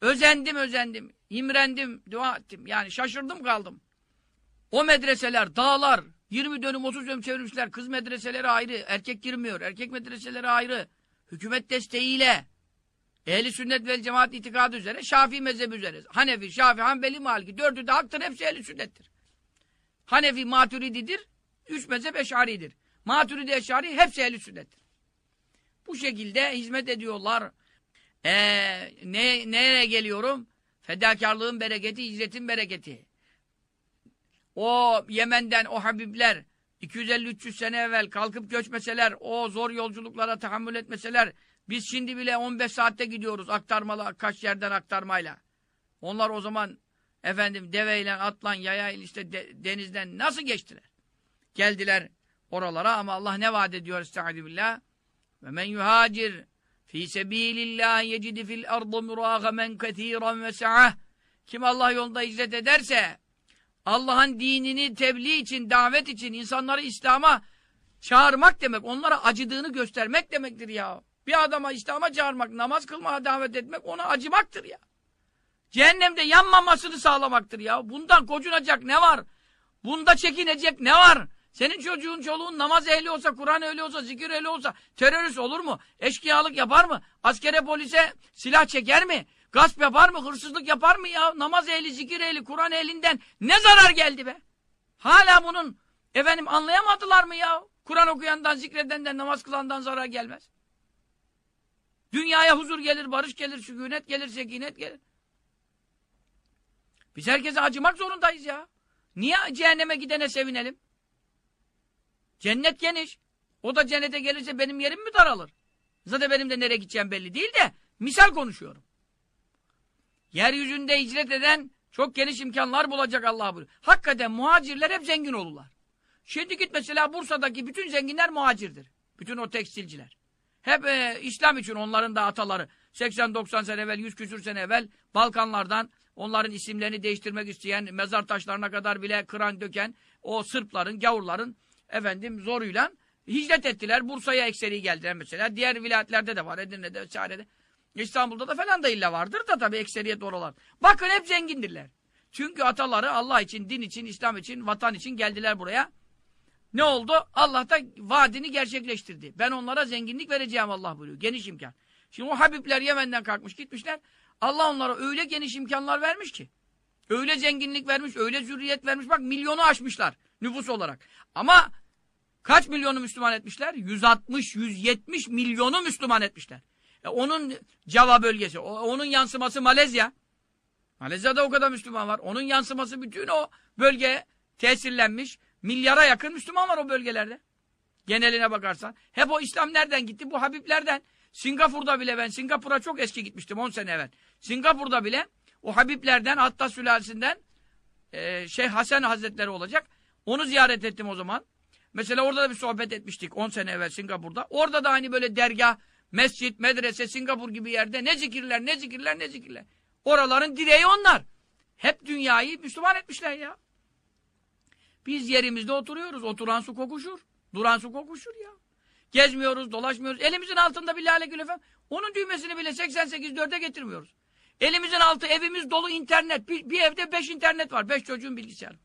Özendim, özendim. imrendim, dua ettim. Yani şaşırdım kaldım. O medreseler, dağlar, 20 dönüm, 30 dönüm çevirmişler. Kız medreseleri ayrı, erkek girmiyor. Erkek medreseleri ayrı. Hükümet desteğiyle. Ehli sünnet vel cemaat itikadı üzere, Şafii mezhebi üzere. Hanefi, Şafii, Hanbeli, Maliki. Dördü de haktır, hepsi ehli sünnettir. Hanefi maturididir, üç mezhep eşaridir. Maturidi eşari hepsi ehl sünnettir. Bu şekilde hizmet ediyorlar. Ee, ne, nereye geliyorum? Fedakarlığın bereketi, hicretin bereketi. O Yemen'den o Habibler 250-300 sene evvel kalkıp göçmeseler, o zor yolculuklara tahammül etmeseler, biz şimdi bile 15 saatte gidiyoruz aktarmalı, kaç yerden aktarmayla. Onlar o zaman efendim deveyle, atlan, yayayla işte de, denizden nasıl geçtiler? Geldiler oralara ama Allah ne vaat ediyor estaizu? Ve men yuhacir fi sebilillah yecidi fil ardı muragamen kethiren ve sa'ah. Kim Allah yolunda hicret ederse Allah'ın dinini tebliğ için, davet için insanları İslam'a çağırmak demek, onlara acıdığını göstermek demektir ya. Bir adama İslam'a çağırmak, namaz kılmaya davet etmek ona acımaktır ya. Cehennemde yanmamasını sağlamaktır ya. Bundan kocunacak ne var? Bunda çekinecek ne var? Senin çocuğun, çoluğun namaz ehli olsa, Kur'an ehli olsa, zikir ehli olsa terörist olur mu? Eşkıyalık yapar mı? Askere, polise silah çeker mi? Gasp yapar mı? Hırsızlık yapar mı ya? Namaz ehli, zikir ehli, Kur'an ehlinden ne zarar geldi be? Hala bunun efendim anlayamadılar mı ya? Kur'an okuyandan, zikredenden, namaz kılandan zarar gelmez. Dünyaya huzur gelir, barış gelir, sükunet gelir, sekinet gelir. Biz herkese acımak zorundayız ya. Niye cehenneme gidene sevinelim? Cennet geniş. O da cennete gelirse benim yerim mi daralır? Zaten benim de nereye gideceğim belli değil de misal konuşuyorum. Yeryüzünde hicret eden çok geniş imkanlar bulacak Allah buyuruyor. Hakikaten muhacirler hep zengin olurlar. Şimdi git mesela Bursa'daki bütün zenginler muhacirdir. Bütün o tekstilciler. Hep e, İslam için onların da ataları 80-90 sene evvel, 100 küsür sene evvel Balkanlardan onların isimlerini değiştirmek isteyen, mezar taşlarına kadar bile kıran döken o Sırpların, gavurların efendim zoruyla hicret ettiler. Bursa'ya ekseri geldiler mesela. Diğer vilayetlerde de var. Edirne'de vesairede. İstanbul'da da falan da illa vardır da tabii ekseriyet oralar. Bakın hep zengindirler. Çünkü ataları Allah için, din için, İslam için, vatan için geldiler buraya. Ne oldu? Allah da vaadini gerçekleştirdi. Ben onlara zenginlik vereceğim Allah buyuruyor. Geniş imkan. Şimdi o Habibler Yemen'den kalkmış gitmişler. Allah onlara öyle geniş imkanlar vermiş ki. Öyle zenginlik vermiş, öyle zürriyet vermiş. Bak milyonu aşmışlar nüfus olarak. Ama kaç milyonu Müslüman etmişler? 160, 170 milyonu Müslüman etmişler. E onun Cava bölgesi, onun yansıması Malezya. Malezya'da o kadar Müslüman var. Onun yansıması bütün o bölge tesirlenmiş. Milyara yakın Müslüman var o bölgelerde. Geneline bakarsan. Hep o İslam nereden gitti? Bu Habiblerden. Singapur'da bile ben, Singapur'a çok eski gitmiştim 10 sene evvel. Singapur'da bile o Habiblerden, hatta sülalesinden e, Şeyh Hasan Hazretleri olacak. Onu ziyaret ettim o zaman. Mesela orada da bir sohbet etmiştik 10 sene evvel Singapur'da. Orada da hani böyle dergah, mescit, medrese, Singapur gibi yerde ne zikirler, ne zikirler, ne zikirler. Oraların direği onlar. Hep dünyayı Müslüman etmişler ya. Biz yerimizde oturuyoruz. Oturan su kokuşur. Duran su kokuşur ya. Gezmiyoruz, dolaşmıyoruz. Elimizin altında bir lale gül efendim. Onun düğmesini bile 88-4'e getirmiyoruz. Elimizin altı, evimiz dolu internet. Bir, bir evde 5 internet var. 5 çocuğun bilgisayarı.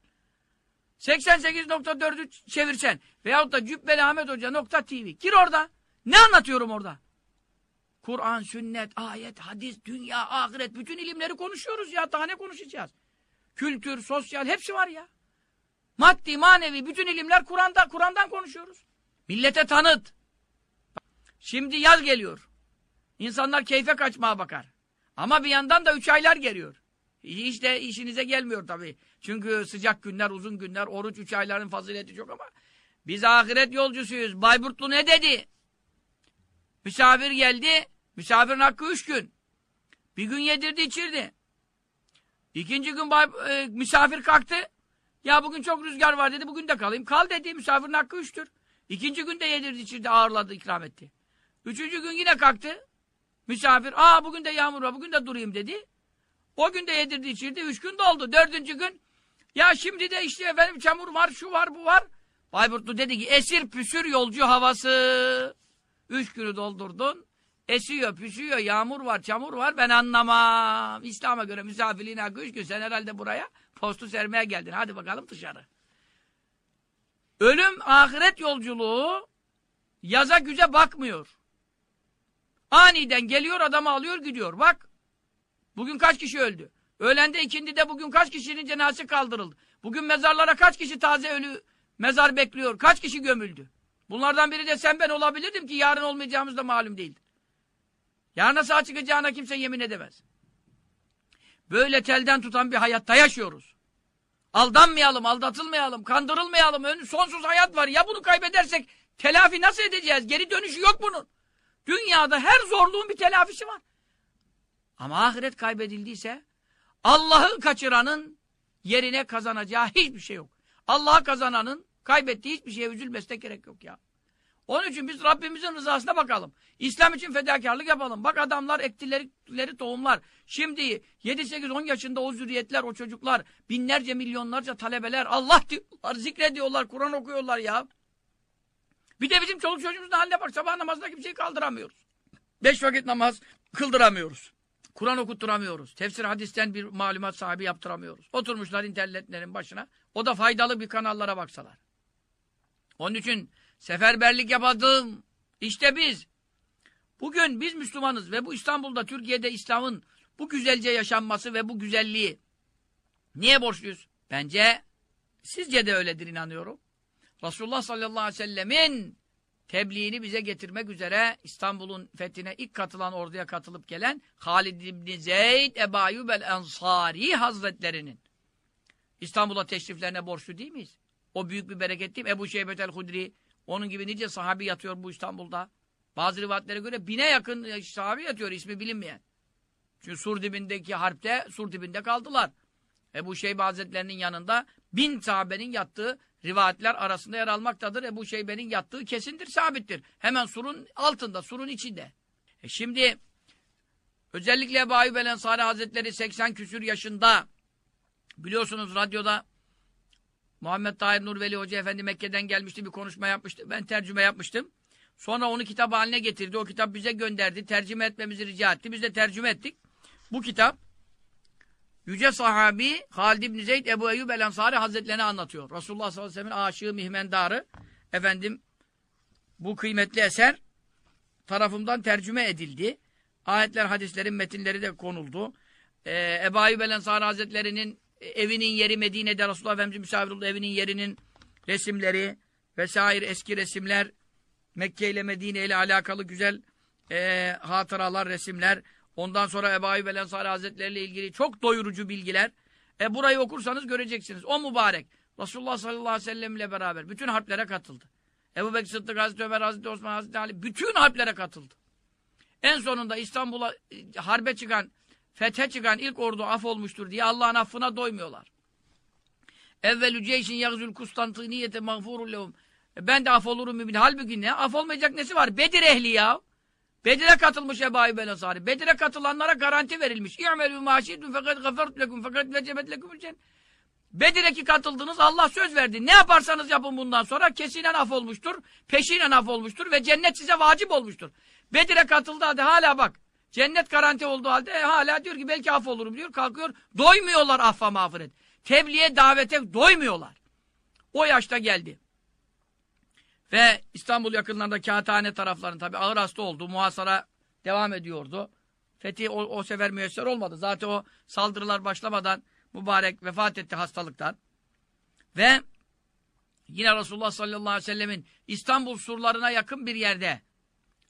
88.4'ü çevirsen veyahut da Cübbeli Ahmet Hoca nokta TV. Gir orada. Ne anlatıyorum orada? Kur'an, sünnet, ayet, hadis, dünya, ahiret bütün ilimleri konuşuyoruz ya. Daha ne konuşacağız? Kültür, sosyal hepsi var ya. Maddi, manevi bütün ilimler Kur'an'da Kur'an'dan konuşuyoruz. Millete tanıt. Şimdi yaz geliyor. İnsanlar keyfe kaçmaya bakar. Ama bir yandan da üç aylar geliyor. Hiç de işinize gelmiyor tabii. Çünkü sıcak günler, uzun günler, oruç üç ayların fazileti çok ama biz ahiret yolcusuyuz. Bayburtlu ne dedi? Misafir geldi. Misafirin hakkı üç gün. Bir gün yedirdi içirdi. İkinci gün bay, e, misafir kalktı. Ya bugün çok rüzgar var dedi. Bugün de kalayım. Kal dedi. Misafirin hakkı üçtür. İkinci gün de yedirdi içirdi. Ağırladı ikram etti. Üçüncü gün yine kalktı. Misafir. Aa bugün de yağmur var. Bugün de durayım dedi. O gün de yedirdi içirdi. Üç gün doldu. Dördüncü gün ya şimdi de işte efendim çamur var, şu var, bu var. Bayburtlu dedi ki esir püsür yolcu havası. Üç günü doldurdun. Esiyor, püsüyor, yağmur var, çamur var. Ben anlamam. İslam'a göre misafirliğine hakkı üç gün. Sen herhalde buraya postu sermeye geldin. Hadi bakalım dışarı. Ölüm, ahiret yolculuğu yaza güze bakmıyor. Aniden geliyor, adamı alıyor, gidiyor. Bak, bugün kaç kişi öldü? Öğlende ikindide bugün kaç kişinin cenazesi kaldırıldı? Bugün mezarlara kaç kişi taze ölü mezar bekliyor? Kaç kişi gömüldü? Bunlardan biri de sen ben olabilirdim ki yarın olmayacağımız da malum değildir. Yarın nasıl çıkacağına kimse yemin edemez. Böyle telden tutan bir hayatta yaşıyoruz. Aldanmayalım, aldatılmayalım, kandırılmayalım. Ön, sonsuz hayat var. Ya bunu kaybedersek telafi nasıl edeceğiz? Geri dönüşü yok bunun. Dünyada her zorluğun bir telafisi var. Ama ahiret kaybedildiyse Allah'ı kaçıranın yerine kazanacağı hiçbir şey yok. Allah'ı kazananın kaybettiği hiçbir şeye üzülmesine gerek yok ya. Onun için biz Rabbimizin rızasına bakalım. İslam için fedakarlık yapalım. Bak adamlar ektileri tohumlar. Şimdi 7-8-10 yaşında o zürriyetler, o çocuklar, binlerce, milyonlarca talebeler Allah diyorlar, zikrediyorlar, Kur'an okuyorlar ya. Bir de bizim çoluk çocuğumuzun haline bak. Sabah namazında kimseyi kaldıramıyoruz. Beş vakit namaz kıldıramıyoruz. Kur'an okutturamıyoruz. Tefsir hadisten bir malumat sahibi yaptıramıyoruz. Oturmuşlar internetlerin başına. O da faydalı bir kanallara baksalar. Onun için seferberlik yapalım. İşte biz. Bugün biz Müslümanız ve bu İstanbul'da, Türkiye'de İslam'ın bu güzelce yaşanması ve bu güzelliği niye borçluyuz? Bence sizce de öyledir inanıyorum. Resulullah sallallahu aleyhi ve sellemin tebliğini bize getirmek üzere İstanbul'un fethine ilk katılan orduya katılıp gelen Halid İbni Zeyd Ebu Ayyub el-Ensari Hazretlerinin İstanbul'a teşriflerine borçlu değil miyiz? O büyük bir bereket değil mi? Ebu Şeybet el-Hudri onun gibi nice sahabi yatıyor bu İstanbul'da. Bazı rivayetlere göre bine yakın sahabi yatıyor ismi bilinmeyen. Çünkü Sur dibindeki harpte Sur dibinde kaldılar. Ebu Şeybe Hazretlerinin yanında bin sahabenin yattığı rivayetler arasında yer almaktadır. Ebu Şeybe'nin yattığı kesindir, sabittir. Hemen surun altında, surun içinde. E şimdi özellikle Ebu Ayyub Ensari Hazretleri 80 küsür yaşında biliyorsunuz radyoda Muhammed Tahir Nurveli Hoca Efendi Mekke'den gelmişti, bir konuşma yapmıştı. Ben tercüme yapmıştım. Sonra onu kitap haline getirdi. O kitap bize gönderdi. Tercüme etmemizi rica etti. Biz de tercüme ettik. Bu kitap Yüce sahabi Halid İbni Zeyd Ebu Eyyub el Ensari Hazretlerini anlatıyor. Resulullah sallallahu aleyhi ve sellem'in aşığı mihmendarı efendim bu kıymetli eser tarafımdan tercüme edildi. Ayetler, hadislerin metinleri de konuldu. Ee, Ebu Eyyub el Ensari Hazretlerinin evinin yeri Medine'de Resulullah Efendimiz'in misafir evinin yerinin resimleri vesaire eski resimler Mekke ile Medine ile alakalı güzel e, hatıralar, resimler Ondan sonra Ebu Ayyub el Ensari Hazretleri ile ilgili çok doyurucu bilgiler. E burayı okursanız göreceksiniz. O mübarek Resulullah sallallahu aleyhi ve sellem ile beraber bütün harplere katıldı. Ebu Bekir Sıddık, Hazreti Ömer, Hazreti Osman, Hazreti Ali bütün harplere katıldı. En sonunda İstanbul'a e, harbe çıkan, fethe çıkan ilk ordu af olmuştur diye Allah'ın affına doymuyorlar. Evvelü ceyşin yagzül kustantiniyete mağfurul lehum. E ben de af olurum mümin. Halbuki ne? Af olmayacak nesi var? Bedir ehli ya. Bedir'e katılmış el Ensari. Bedir'e katılanlara garanti verilmiş. İ'melü maşidun fakat gafert lekum fakat vecebet lekum Bedir'e katıldınız Allah söz verdi. Ne yaparsanız yapın bundan sonra kesinen af olmuştur. Peşinen af olmuştur ve cennet size vacip olmuştur. Bedir'e katıldı hadi hala bak. Cennet garanti olduğu halde e, hala diyor ki belki af olurum diyor. Kalkıyor. Doymuyorlar affa mağfiret. Tebliğe davete doymuyorlar. O yaşta geldi. Ve İstanbul yakınlarında Kağıthane taraflarının tabi ağır hasta oldu. Muhasara devam ediyordu. Fethi o, o sefer müyesser olmadı. Zaten o saldırılar başlamadan mübarek vefat etti hastalıktan. Ve yine Resulullah sallallahu aleyhi ve sellemin İstanbul surlarına yakın bir yerde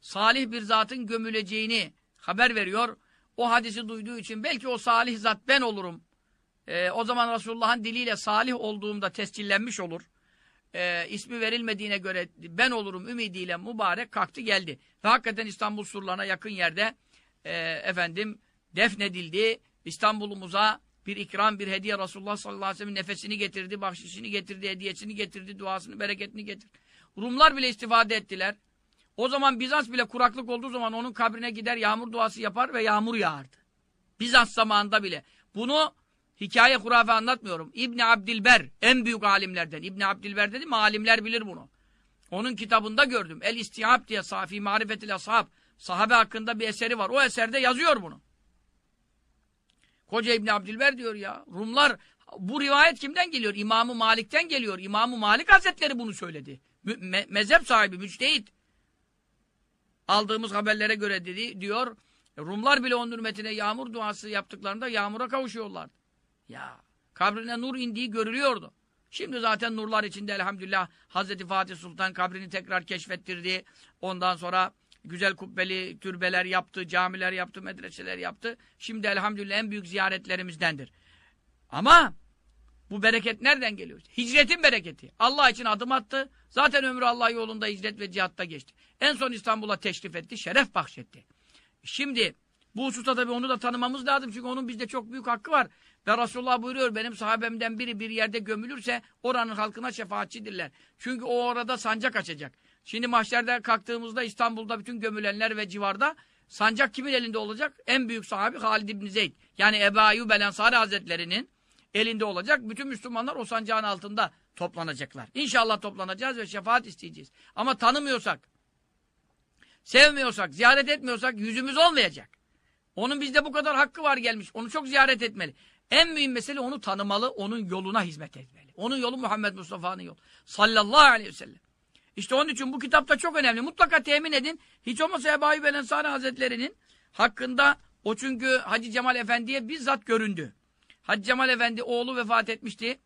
salih bir zatın gömüleceğini haber veriyor. O hadisi duyduğu için belki o salih zat ben olurum. Ee, o zaman Resulullah'ın diliyle salih olduğumda tescillenmiş olur e, ismi verilmediğine göre ben olurum ümidiyle mübarek kalktı geldi. Ve hakikaten İstanbul surlarına yakın yerde e, efendim defnedildi. İstanbul'umuza bir ikram, bir hediye Resulullah sallallahu aleyhi ve sellem nefesini getirdi, bahşişini getirdi, hediyesini getirdi, duasını, bereketini getirdi. Rumlar bile istifade ettiler. O zaman Bizans bile kuraklık olduğu zaman onun kabrine gider yağmur duası yapar ve yağmur yağardı. Bizans zamanında bile. Bunu Hikaye hurafe anlatmıyorum. İbni Abdilber en büyük alimlerden. İbni Abdilber dedim alimler bilir bunu. Onun kitabında gördüm. El İstihab diye Safi Marifetil Ashab. Sahabe hakkında bir eseri var. O eserde yazıyor bunu. Koca İbni Abdilber diyor ya. Rumlar bu rivayet kimden geliyor? İmamı Malik'ten geliyor. İmamı Malik Hazretleri bunu söyledi. Me mezhep sahibi, müçtehit. Aldığımız haberlere göre dedi, diyor. Rumlar bile onun hürmetine yağmur duası yaptıklarında yağmura kavuşuyorlar. Ya kabrine nur indiği görülüyordu. Şimdi zaten nurlar içinde elhamdülillah Hazreti Fatih Sultan kabrini tekrar keşfettirdi. Ondan sonra güzel kubbeli türbeler yaptı, camiler yaptı, medreseler yaptı. Şimdi elhamdülillah en büyük ziyaretlerimizdendir. Ama bu bereket nereden geliyor? Hicretin bereketi. Allah için adım attı. Zaten ömrü Allah yolunda hicret ve cihatta geçti. En son İstanbul'a teşrif etti, şeref bahşetti. Şimdi bu hususta tabii onu da tanımamız lazım. Çünkü onun bizde çok büyük hakkı var. Ve Resulullah buyuruyor benim sahabemden biri bir yerde gömülürse oranın halkına şefaatçidirler. Çünkü o orada sancak açacak. Şimdi mahşerde kalktığımızda İstanbul'da bütün gömülenler ve civarda sancak kimin elinde olacak? En büyük sahabi Halid İbni Zeyd. Yani Ebu Ayyub el Ensari Hazretleri'nin elinde olacak. Bütün Müslümanlar o sancağın altında toplanacaklar. İnşallah toplanacağız ve şefaat isteyeceğiz. Ama tanımıyorsak, sevmiyorsak, ziyaret etmiyorsak yüzümüz olmayacak. Onun bizde bu kadar hakkı var gelmiş. Onu çok ziyaret etmeli. En mühim mesele onu tanımalı, onun yoluna hizmet etmeli. Onun yolu Muhammed Mustafa'nın yolu. Sallallahu aleyhi ve sellem. İşte onun için bu kitapta çok önemli. Mutlaka temin edin. Hiç olmazsa Ebu Ayyub el Ensari Hazretleri'nin hakkında o çünkü Hacı Cemal Efendi'ye bizzat göründü. Hacı Cemal Efendi oğlu vefat etmişti.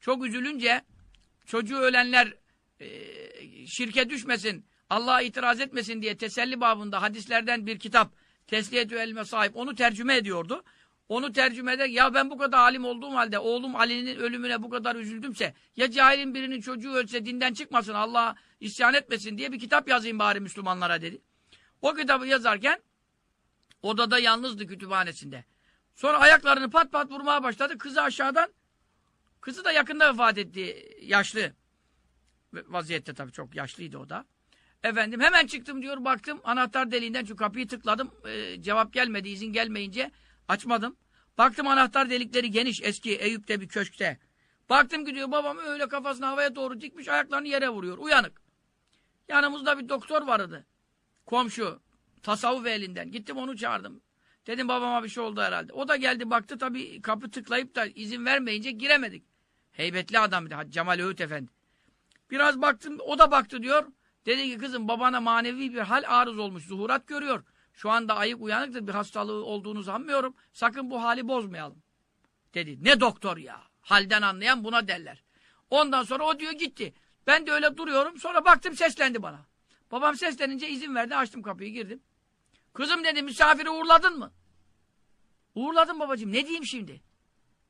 Çok üzülünce çocuğu ölenler e, şirke düşmesin, Allah'a itiraz etmesin diye teselli babında hadislerden bir kitap Tesliyetü elme sahip onu tercüme ediyordu. Onu tercüme eder, ya ben bu kadar alim olduğum halde oğlum Ali'nin ölümüne bu kadar üzüldümse ya cahilin birinin çocuğu ölse dinden çıkmasın Allah'a isyan etmesin diye bir kitap yazayım bari Müslümanlara dedi. O kitabı yazarken odada yalnızdı kütüphanesinde. Sonra ayaklarını pat pat vurmaya başladı. Kızı aşağıdan kızı da yakında vefat etti yaşlı vaziyette tabii çok yaşlıydı o da. Efendim hemen çıktım diyor baktım anahtar deliğinden şu kapıyı tıkladım ee, cevap gelmedi izin gelmeyince açmadım. Baktım anahtar delikleri geniş eski Eyüp'te bir köşkte. Baktım gidiyor babam öyle kafasını havaya doğru dikmiş ayaklarını yere vuruyor uyanık. Yanımızda bir doktor vardı. Komşu tasavvuf elinden gittim onu çağırdım. Dedim babama bir şey oldu herhalde. O da geldi baktı tabii kapı tıklayıp da izin vermeyince giremedik. Heybetli adam bir de Cemal Öğüt Efendi. Biraz baktım o da baktı diyor. Dedi ki kızım babana manevi bir hal arız olmuş. Zuhurat görüyor. Şu anda ayık uyanıktır. Bir hastalığı olduğunu sanmıyorum. Sakın bu hali bozmayalım. Dedi. Ne doktor ya. Halden anlayan buna derler. Ondan sonra o diyor gitti. Ben de öyle duruyorum. Sonra baktım seslendi bana. Babam seslenince izin verdi. Açtım kapıyı girdim. Kızım dedi misafiri uğurladın mı? Uğurladım babacığım. Ne diyeyim şimdi?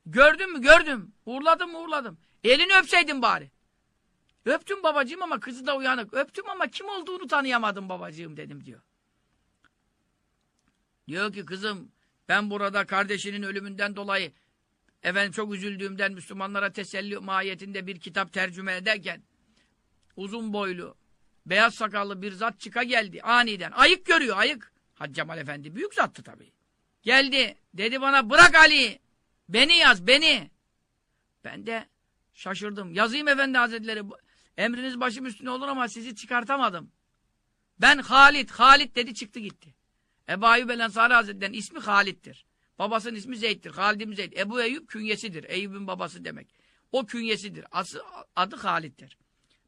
Gördün mü? Gördüm. Uğurladım mı? Uğurladım. Elini öpseydin bari. Öptüm babacığım ama kızı da uyanık. Öptüm ama kim olduğunu tanıyamadım babacığım dedim diyor. Diyor ki kızım ben burada kardeşinin ölümünden dolayı efendim çok üzüldüğümden Müslümanlara teselli mahiyetinde bir kitap tercüme ederken uzun boylu beyaz sakallı bir zat çıka geldi aniden. Ayık görüyor ayık. Hacı Cemal Efendi büyük zattı tabii. Geldi dedi bana bırak Ali beni yaz beni. Ben de şaşırdım. Yazayım Efendi Hazretleri emriniz başım üstüne olur ama sizi çıkartamadım. Ben Halit, Halit dedi çıktı gitti. Ebu Ayyub el Ensari Hazretleri'nin ismi Halit'tir. Babasının ismi Zeyd'dir. Halid ibn Zeyd. Ebu Eyyub künyesidir. Eyyub'un babası demek. O künyesidir. Adı, adı Halit'tir.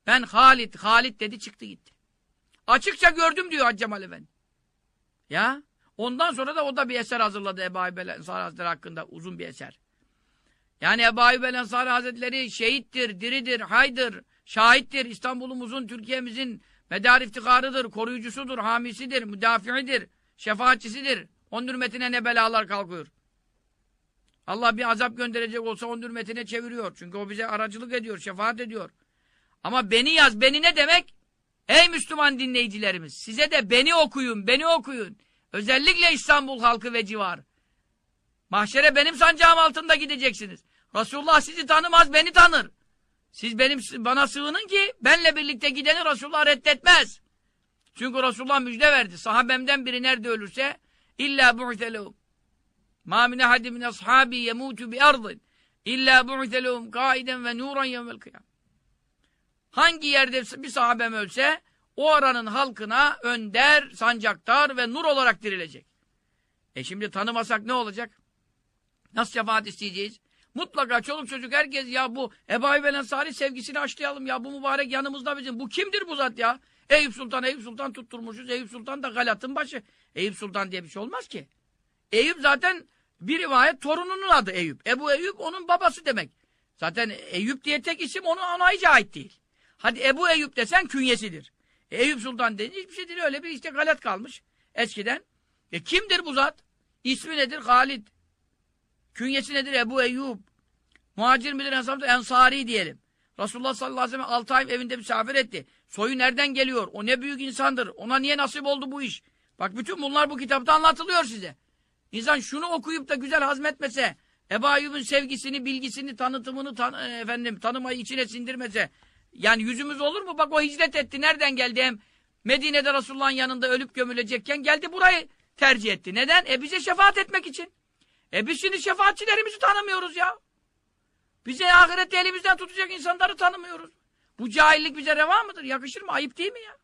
Ben Halit, Halit dedi çıktı gitti. Açıkça gördüm diyor Hacı Cemal Efendi. Ya ondan sonra da o da bir eser hazırladı Ebu Ayyub el Ensari Hazretleri hakkında uzun bir eser. Yani Ebu Ayyub el Ensari Hazretleri şehittir, diridir, haydır, şahittir. İstanbul'umuzun, Türkiye'mizin medar iftiharıdır, koruyucusudur, hamisidir, müdafiidir, şefaatçisidir. Onun hürmetine ne belalar kalkıyor. Allah bir azap gönderecek olsa onun hürmetine çeviriyor. Çünkü o bize aracılık ediyor, şefaat ediyor. Ama beni yaz, beni ne demek? Ey Müslüman dinleyicilerimiz, size de beni okuyun, beni okuyun. Özellikle İstanbul halkı ve civar. Mahşere benim sancağım altında gideceksiniz. Resulullah sizi tanımaz, beni tanır. Siz benim bana sığının ki benle birlikte gideni Resulullah reddetmez. Çünkü Resulullah müjde verdi. Sahabemden biri nerede ölürse illa bu'telehum. Ma min ahadin min ashabi yemutu bi ardin illa bu'telehum kaiden ve nuran yevmel kıyam. Hangi yerde bir sahabem ölse o aranın halkına önder, sancaktar ve nur olarak dirilecek. E şimdi tanımasak ne olacak? Nasıl şefaat isteyeceğiz? Mutlaka çoluk çocuk herkes ya bu Ebu Ayyub Ensari sevgisini açlayalım ya bu mübarek yanımızda bizim. Bu kimdir bu zat ya? Eyüp Sultan, Eyüp Sultan tutturmuşuz. Eyüp Sultan da Galat'ın başı. Eyüp Sultan diye bir şey olmaz ki. Eyüp zaten bir rivayet torununun adı Eyüp. Ebu Eyüp onun babası demek. Zaten Eyüp diye tek isim onun ona ait değil. Hadi Ebu Eyüp desen künyesidir. E, Eyüp Sultan deyince hiçbir şey değil. Öyle bir işte galet kalmış eskiden. E kimdir bu zat? İsmi nedir? Halid. Künyesi nedir? Ebu Eyyub. Muhacir midir? Ensar? Ensari diyelim. Resulullah sallallahu aleyhi ve sellem 6 ay evinde misafir etti. Soyu nereden geliyor? O ne büyük insandır. Ona niye nasip oldu bu iş? Bak bütün bunlar bu kitapta anlatılıyor size. İnsan şunu okuyup da güzel hazmetmese, Ebu Ayyub'un sevgisini, bilgisini, tanıtımını tan e, efendim tanımayı içine sindirmese, yani yüzümüz olur mu? Bak o hicret etti. Nereden geldi? Hem Medine'de Resulullah'ın yanında ölüp gömülecekken geldi burayı tercih etti. Neden? E bize şefaat etmek için. E biz şimdi şefaatçilerimizi tanımıyoruz ya. Bize ahirette elimizden tutacak insanları tanımıyoruz. Bu cahillik bize reva mıdır? Yakışır mı? Ayıp değil mi ya?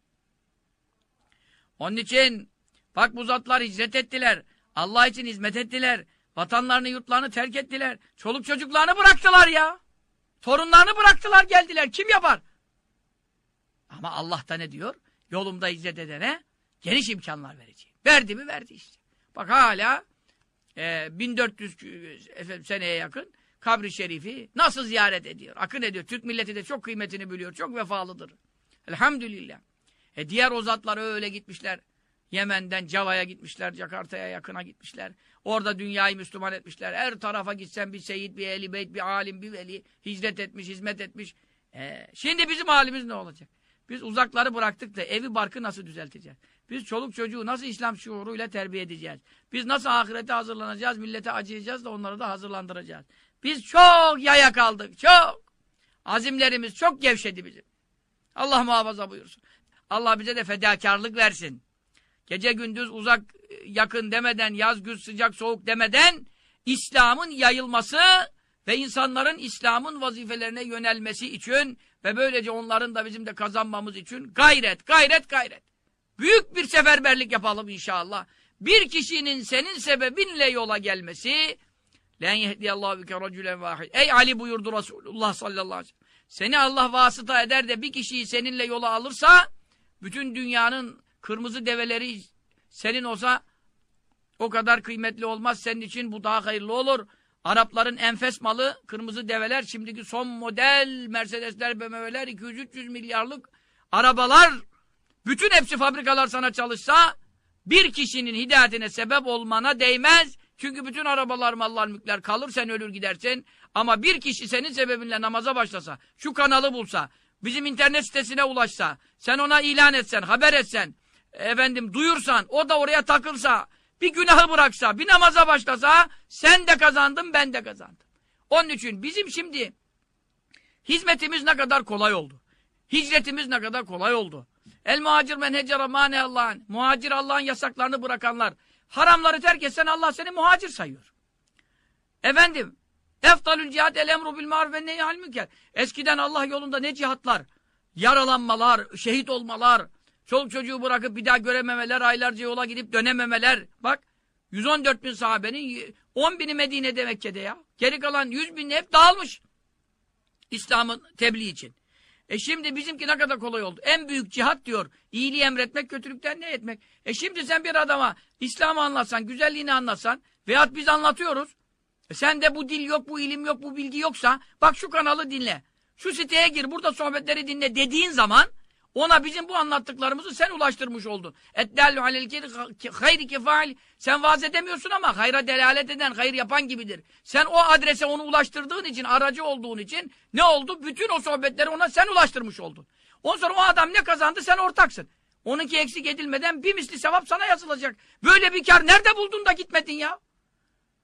Onun için bak bu zatlar hicret ettiler. Allah için hizmet ettiler. Vatanlarını, yurtlarını terk ettiler. Çoluk çocuklarını bıraktılar ya. Torunlarını bıraktılar geldiler. Kim yapar? Ama Allah da ne diyor? Yolumda hicret edene geniş imkanlar vereceğim. Verdi mi? Verdi işte. Bak hala e, 1400 efendim, seneye yakın kabri şerifi nasıl ziyaret ediyor? Akın ediyor. Türk milleti de çok kıymetini biliyor. Çok vefalıdır. Elhamdülillah. E diğer o öyle gitmişler. Yemen'den Cava'ya gitmişler, Jakarta'ya yakına gitmişler. Orada dünyayı Müslüman etmişler. Her tarafa gitsen bir seyit, bir ehli beyt, bir alim, bir veli hicret etmiş, hizmet etmiş. E, şimdi bizim halimiz ne olacak? Biz uzakları bıraktık da evi barkı nasıl düzelteceğiz? Biz çoluk çocuğu nasıl İslam şuuruyla terbiye edeceğiz? Biz nasıl ahirete hazırlanacağız, millete acıyacağız da onları da hazırlandıracağız. Biz çok yaya kaldık, çok. Azimlerimiz çok gevşedi bizim. Allah muhafaza buyursun. Allah bize de fedakarlık versin. Gece gündüz uzak yakın demeden, yaz güz sıcak soğuk demeden İslam'ın yayılması ve insanların İslam'ın vazifelerine yönelmesi için ve böylece onların da bizim de kazanmamız için gayret, gayret, gayret. Büyük bir seferberlik yapalım inşallah. Bir kişinin senin sebebinle yola gelmesi len yehdiyallahu bike racülen vahid. Ey Ali buyurdu Resulullah sallallahu aleyhi ve sellem. Seni Allah vasıta eder de bir kişiyi seninle yola alırsa bütün dünyanın kırmızı develeri senin olsa o kadar kıymetli olmaz. Senin için bu daha hayırlı olur. Arapların enfes malı kırmızı develer, şimdiki son model Mercedesler, BMW'ler, 200-300 milyarlık arabalar, bütün hepsi fabrikalar sana çalışsa, bir kişinin hidayetine sebep olmana değmez. Çünkü bütün arabalar, mallar, mülkler kalır, sen ölür gidersin. Ama bir kişi senin sebebinle namaza başlasa, şu kanalı bulsa, bizim internet sitesine ulaşsa, sen ona ilan etsen, haber etsen, efendim duyursan, o da oraya takılsa, bir günahı bıraksa, bir namaza başlasa, sen de kazandın, ben de kazandım. Onun için bizim şimdi hizmetimiz ne kadar kolay oldu. Hicretimiz ne kadar kolay oldu. El muhacir men hecera mane Allah'ın. Muhacir Allah'ın yasaklarını bırakanlar. Haramları terk etsen Allah seni muhacir sayıyor. Efendim, eftalül cihad el emru bil maruf ve nehyal münker. Eskiden Allah yolunda ne cihatlar, yaralanmalar, şehit olmalar, çoluk çocuğu bırakıp bir daha görememeler, aylarca yola gidip dönememeler. Bak, 114 bin sahabenin 10 bini Medine'de Mekke'de ya. Geri kalan 100 bin hep dağılmış. İslam'ın tebliğ için. E şimdi bizimki ne kadar kolay oldu. En büyük cihat diyor. İyiliği emretmek, kötülükten ne etmek. E şimdi sen bir adama İslam'ı anlatsan, güzelliğini anlatsan veyahut biz anlatıyoruz. E sen de bu dil yok, bu ilim yok, bu bilgi yoksa bak şu kanalı dinle. Şu siteye gir, burada sohbetleri dinle dediğin zaman ona bizim bu anlattıklarımızı sen ulaştırmış oldun. Eddallu alel hayri kefail. Sen vaaz edemiyorsun ama hayra delalet eden, hayır yapan gibidir. Sen o adrese onu ulaştırdığın için, aracı olduğun için ne oldu? Bütün o sohbetleri ona sen ulaştırmış oldun. Ondan sonra o adam ne kazandı? Sen ortaksın. Onunki eksik edilmeden bir misli sevap sana yazılacak. Böyle bir kar nerede buldun da gitmedin ya?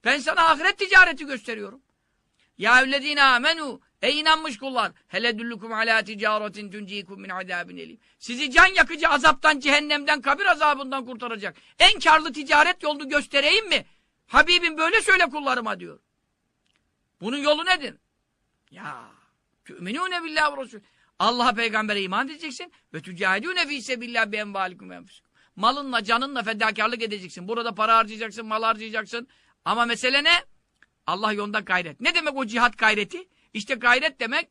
Ben sana ahiret ticareti gösteriyorum. Ya evlezine amenu Ey inanmış kullar! Hele düllukum ala ticaretin tunciikum min azabin elim. Sizi can yakıcı azaptan, cehennemden, kabir azabından kurtaracak. En karlı ticaret yolunu göstereyim mi? Habibim böyle söyle kullarıma diyor. Bunun yolu nedir? Ya tü'minûne billahi ve Resul. Allah'a peygambere iman edeceksin ve tücahidûne fî sebillah bi envâlikum Malınla, canınla fedakarlık edeceksin. Burada para harcayacaksın, mal harcayacaksın. Ama mesele ne? Allah yolunda gayret. Ne demek o cihat gayreti? İşte gayret demek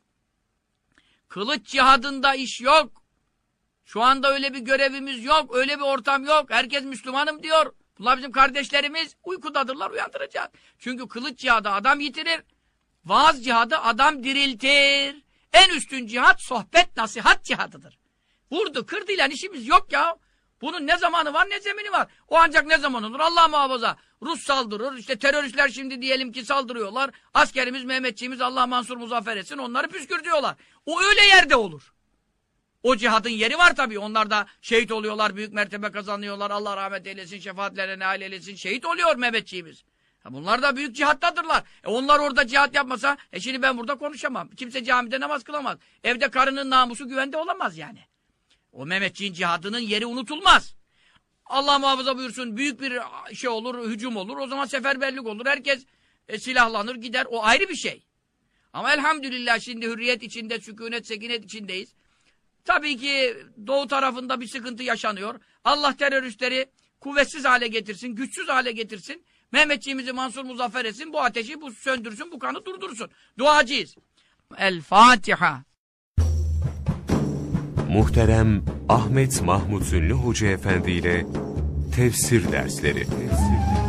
kılıç cihadında iş yok. Şu anda öyle bir görevimiz yok. Öyle bir ortam yok. Herkes Müslümanım diyor. Bunlar bizim kardeşlerimiz. Uykudadırlar uyandıracağız. Çünkü kılıç cihadı adam yitirir. Vaaz cihadı adam diriltir. En üstün cihat sohbet nasihat cihadıdır. Vurdu, kırdıyla işimiz yok ya. Bunun ne zamanı var ne zemini var. O ancak ne zaman olur Allah muhafaza. Rus saldırır, işte teröristler şimdi diyelim ki saldırıyorlar. Askerimiz, Mehmetçiğimiz Allah mansur muzaffer etsin onları püskürtüyorlar. O öyle yerde olur. O cihadın yeri var tabii. Onlar da şehit oluyorlar, büyük mertebe kazanıyorlar. Allah rahmet eylesin, şefaatlerine nail eylesin. Şehit oluyor Mehmetçiğimiz. Ha bunlar da büyük cihattadırlar. E onlar orada cihat yapmasa, e şimdi ben burada konuşamam. Kimse camide namaz kılamaz. Evde karının namusu güvende olamaz yani. O Mehmetçiğin cihadının yeri unutulmaz. Allah muhafaza buyursun büyük bir şey olur, hücum olur. O zaman seferberlik olur. Herkes e, silahlanır gider. O ayrı bir şey. Ama elhamdülillah şimdi hürriyet içinde, sükunet, sekinet içindeyiz. Tabii ki doğu tarafında bir sıkıntı yaşanıyor. Allah teröristleri kuvvetsiz hale getirsin, güçsüz hale getirsin. Mehmetçiğimizi Mansur Muzaffer etsin, bu ateşi bu söndürsün, bu kanı durdursun. Duacıyız. El Fatiha. Muhterem Ahmet Mahmut Ünlü Hoca Efendi ile Tefsir Dersleri. Tefsir.